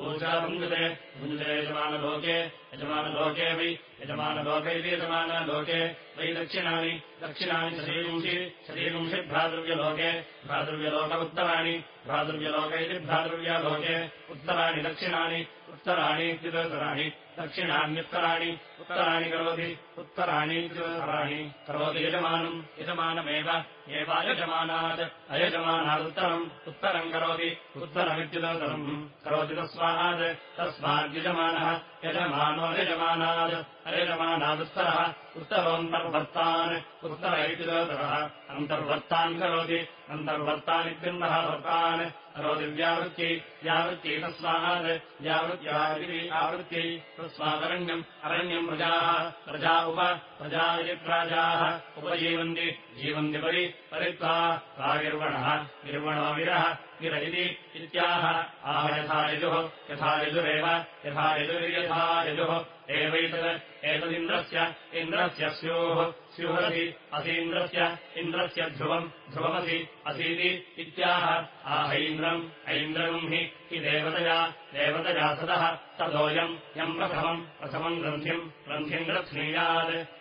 ऊर्जा भुञ्जते भुञ्जते यजमानलोके यजमानलोके वै यजमानलोके इति यजमानलोके वै दक्षिणानि दक्षिणानि शरीगुंसि शरीगुंसि भ्रातृव्यलोके भ्रातृव्यलोक उत्तराणि भ्रातृव्यलोक इति भ्रातृव्यलोके उत्तराणि दक्षिणानि उत्तराणि इत्युत्तराणि दक्षिणान्युत्तराणि उत्तराणि करोति। उत्तराणीत्युत्तराणि करोति यजमानम्। यजमानमेव एवायजमानात् अयजमानादुत्तरम् उत्तरम्। करोति। उत्तरमित्युदोत्तरम् करोति तस्मात्। तस्माद्यजमानः यजमानोऽयजमानात् अयजमानादुत्तरः उत्तरोऽन्तर्वर्तान्। उत्तर इत्युदोत्तरः अन्तर्वर्तान् करोति। अन्तर्वर्तानित्यन्तः वर्तान् करोति व्यावृत्यै व्यावृत्यै तस्मात् व्यावृत्यादिति आवृत्यै तस्मादरण्यम् अरण्यम् प्रजाः प्रजा उप प्रजा इति प्राजाः उपजीवन्ति जीवन्ति परि परित्वा प्रागिर्वणः निर्वणो विरः गिर इति इत्याह आह यथा यजुः यथा यजुरेव यथा यजुर्यथा यजुः एवैतत् एतदिन्द्रस्य इन्द्रस्य स्योः स्युरसि असीन्द्रस्य इन्द्रस्य ध्रुवम् ध्रुवमसि असीति इत्याह। आहैन्द्रम् ऐन्द्रम् हि देवतया देवतया सदः तदोऽयम् यम् प्रथमम् प्रथमम् ग्रन्थिम् ग्रन्थिम्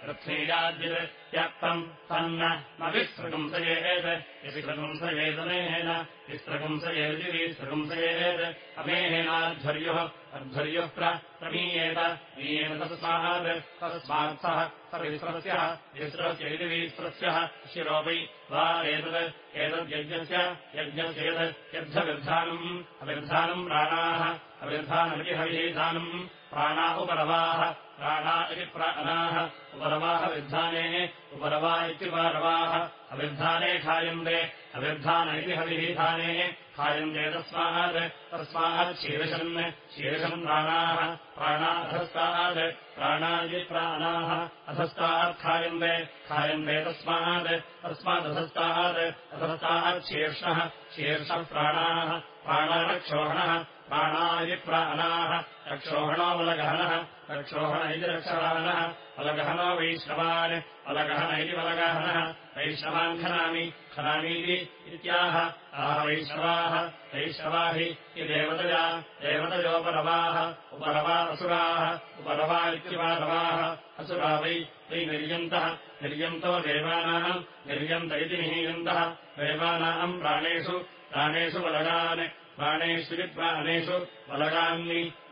रथ्नीयाद्यत् त्यक्तम् तन्न। न विस्रगुंसयेत् विस्रगुंसयेदमेहेन विस्रगुंसयेति विस्रगुंसयेत् अमेहेनाध्वर्युः अध्वर्युः प्रमीयेत मीयेत तस्मात् तस्मात्सः स विस्रस्यः विस्रस्य इति विस्रस्यः शिरोपै वा एतत् एतद्यज्ञस्य यज्ञस्य यत् यद्धविर्धानम् अविर्धानम् प्राणाः अविर्धानमिति हविधानम् प्राणा उपरवाः प्राणा इति प्राणाः उपरवाः विर्धाने उपरवा इत्युपरवाः अविर्धाने खायन्ते अविर्धान इति हविधाने खायन्ते तस्मात् तस्मात् शीर्षन् शीर्षम् प्राणाः प्राणाधस्तात् प्राणा इति प्राणाः अधस्तात् खायन्ते खायन्ते तस्मात् तस्मादधस्तात् अधस्तात् शीर्षः प्राणाः प्राणारक्षोहणः प्राणा इति प्राणाः रक्षोहणोऽवलगहनः रक्षोहण इति रक्षवाहनः अलगहनो वैश्रवान् अलगहन इति वलगहनः वैश्रवान् खनामि। खनामीति इत्याह। आह वैश्रवाः वैश्रवा हि देवतया। देवतयोपरवाः उपरवा असुराः। उपरवा इत्युपरवाः असुरा वै वै निर्यन्तः। निर्यन्तो देवानाम्। निर्यन्त इति निहीयन्तः। देवानाम् प्राणेषु। प्राणेषु वलगान् प्राणेष्विति प्राणेषु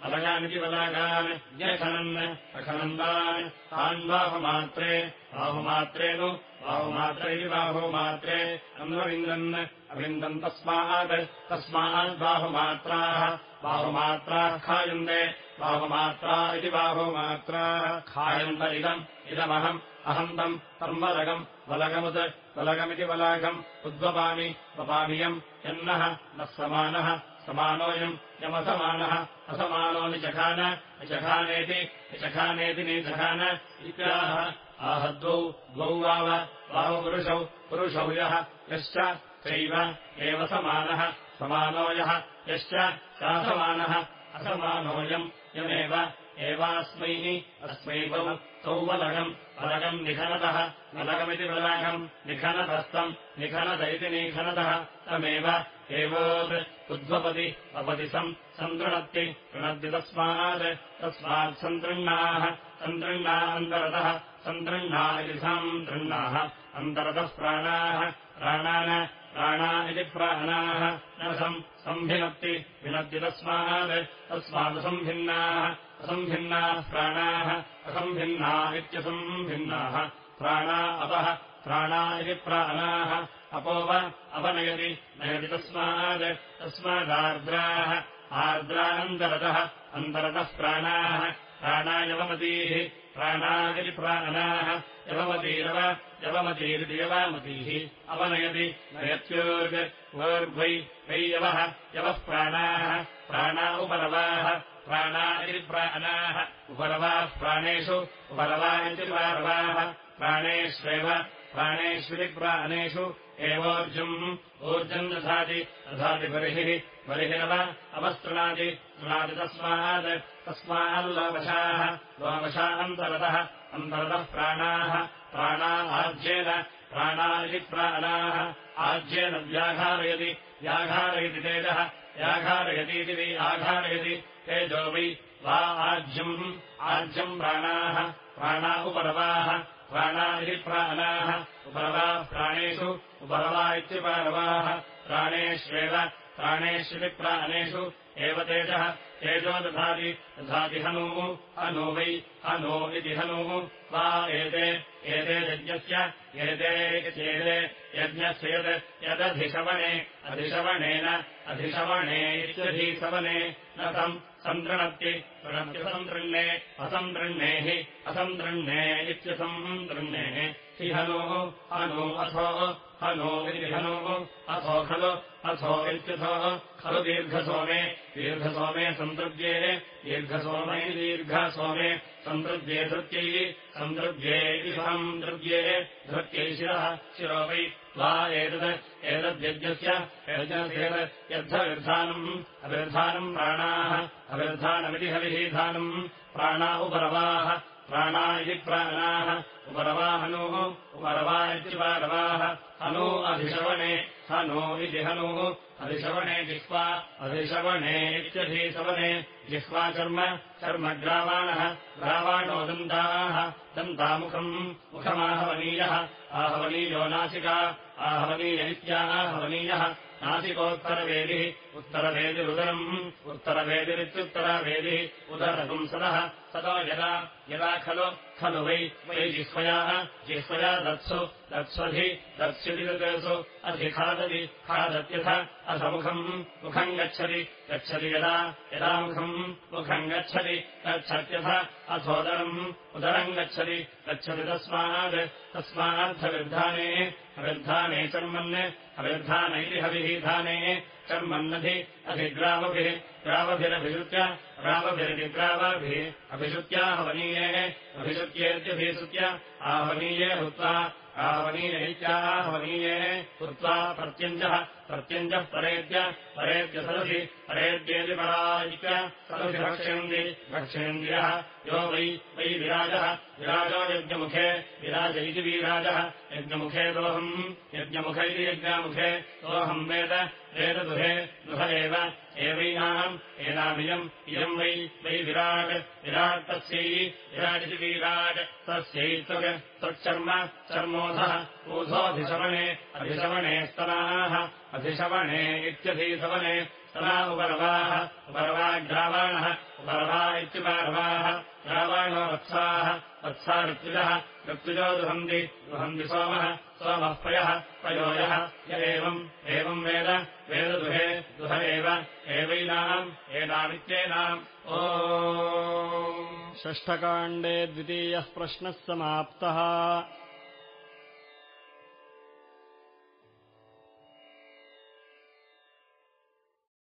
वलगानिति वलगान् व्यखनन् अखनन्दान् तान् बाहुमात्रे बाहुमात्रे इति बाहुमात्रे। अन्वविन्दन् अविन्दन् तस्मात् तस्मात् बाहुमात्राः खायन्ते बाहुमात्रा इति बाहुमात्राः। खायन्त इदम् इदमहम् अहम् तम् तम् वलगम् वलगमुत् वलगमिति वलागम् उद्वपामि वपामियम् यन्नः नः समानः समानोऽयम् यमसमानः। असमानो निचखान। निचखानेति निचखानेति निचखान इत्याह। आहद्वौ द्वौ वाव। वावपुरुषौ पुरुषौ। यः। यश्च चैव एव समानः। समानो यः। यश्च सासमानः असमानोऽयम् यमेव एवास्मै अस्मै तौ वलगम् वलगम् निखनतः वलगमिति वलगम् निखनतस्तम् निखनत इति निखनतः तमेव एवोत् उद्वपति अपति सम् सन्दृणत्ति कृणद्ति तस्मात् तस्मात् सन्दृह्णाः सन्दृह्णान्तरतः सन्दृह्णा इति सन्दृह्णाः अन्तरतः प्राणाः प्राणान् प्राणा इति प्राणाः न सम् सम्भिनत्ति विनद्ति तस्मात् तस्मादसम्भिन्नाः असम्भिन्नाः प्राणाः असम्भिन्ना इत्यसम्भिन्नाः प्राणा अपः प्राणा इति प्राणाः। अपोव अपनयति नयति तस्मात् तस्मादार्द्राः। आर्द्रान्तरतः अन्तरतः प्राणाः। प्राणायवमतीः प्राणा इति प्राणाः। यवमतीरव यवमतीरिति यवामतीः। अवनयति नयत्योर्ग् वै यवः यवः प्राणाः। प्राणा उपरवाः प्राणा इति प्राणाः उपरवाः प्राणेषु उपरवा इति प्राणेष्वेव प्राणेष्विति प्राणेषु एवोर्जुम् ऊर्जम् दधाति दधाति बर्हिः बर्हिरव अवस्तृणाति तृणाति तस्मात् तस्माल्लोवशाः लोवशा अन्तरतः अन्तरतः प्राणाः प्राणा आज्येन प्राणा इति प्राणाः आज्येन व्याघारयति व्याघारयति तेजः व्याघारयतीति आघारयति तेजो वै वा आज्यम् आज्यम् प्राणाः प्राणा उपरवाः प्राणा प्राणाः उपरवाः प्राणेषु उपरवा इत्युपरवाः प्राणेष्वेव प्राणेष्विति प्राणेषु एव तेजः तेजो दधाति दधाति हनूः हनो वै हनो इति हनूः वा एते एते यज्ञस्य एते चेदे यज्ञस्य यत् यदधिशवने अधिशवणेन अधिशवणे इत्यधिशवने न तम् हि असन्दृण्णे इत्यसन्दृण्णेः हि हनोः हनो अथो हनो इति हनोः अथो खलु अथो इत्यथोः खलु दीर्घसोमे दीर्घसोमे सन्दृग्ये दीर्घसोमै दीर्घसोमे सन्दृग्ये धृत्यै सन्दृग्ये इति सन्दृग्ये धृत्यै शिरः शिरो वै एतत् एतद्यज्ञस्य यज्ञस्येतत् यद्धविर्धानम् अविर्धानम् प्राणाः अविर्धानमिति हविहीधानम् प्राणा उपरवाः प्राणा इति प्राणाः उपरवा हनोः उपरवा इत्युपरवाः। हनो अधिशवणे हनो इति हनुः। अधिशवणे जिह्वा अधिशवणे इत्यधिशवने जिह्वा कर्म कर्म ग्रावाणो दन्ताः। दन्तामुखम् मुखमाहवनीयः आहवनीयो नासिका आहवनीय इत्याहवनीयः नासिकोत्तरवेदिः उत्तरवेदिरुदरम्। उत्तरवेदिरित्युत्तरवेदिः उदरपुंसदः। ततो यदा यदा खलु खलु वै वै जिह्वयाः। जिह्वया दत्सु दत्स्वधि दत्सु अधिखादति खादत्यथ अथ मुखम् गच्छति गच्छति यदा यदा मुखम्। मुखम् गच्छति गच्छत्यथ अथोदरम्। उदरम् गच्छति गच्छति तस्मात् तस्माद्धविर्धाने अविर्धाने चर्मन्। अविर्धान इति हविहीधाने कर्मन्नधि अधिग्रावभिः ग्रावभिरभिषुत्य ग्रावभिरिति ग्रावाभिः अभिषुत्याहवनीये आहवनीये हुत्वा आहवनीय इत्याहवनीये हुत्वा प्रत्यञ्जः प्रत्यञ्जः परेद्य परेद्य सदसि परेद्येति परायित्य सदसि रक्षयन्ति रक्षयन्त्यः यो वै वै विराजः विराजो यज्ञमुखे विराज इति विराजः। यज्ञमुखे दोऽहम् यज्ञमुख इति यज्ञामुखे सोऽहम् वेद वेददुहे दुह एव एवैनाम् एनामियम् इयम् वै वै विराट् विराट् तस्यै विराटिति विराट् तस्यै त्वक् त्वच्चर्म चर्मोधः ऊधोऽधिशवणे अधिशवणे स्तनाः अधिशवणे इत्यधिशवने तना उपरवाः उपरवा ग्रावाणः उपरवा इत्युपरवाः ग्रावाणो वत्साः वत्सा ऋत्विजः ऋत्विजो दुहन्ति दुहन्ति सोमः सोमः पयः य एवम् एवम् वेद वेददुहे दुह एव एवैनाम् एनामित्येनाम्। ओ षष्ठकाण्डे द्वितीयः प्रश्नः समाप्तः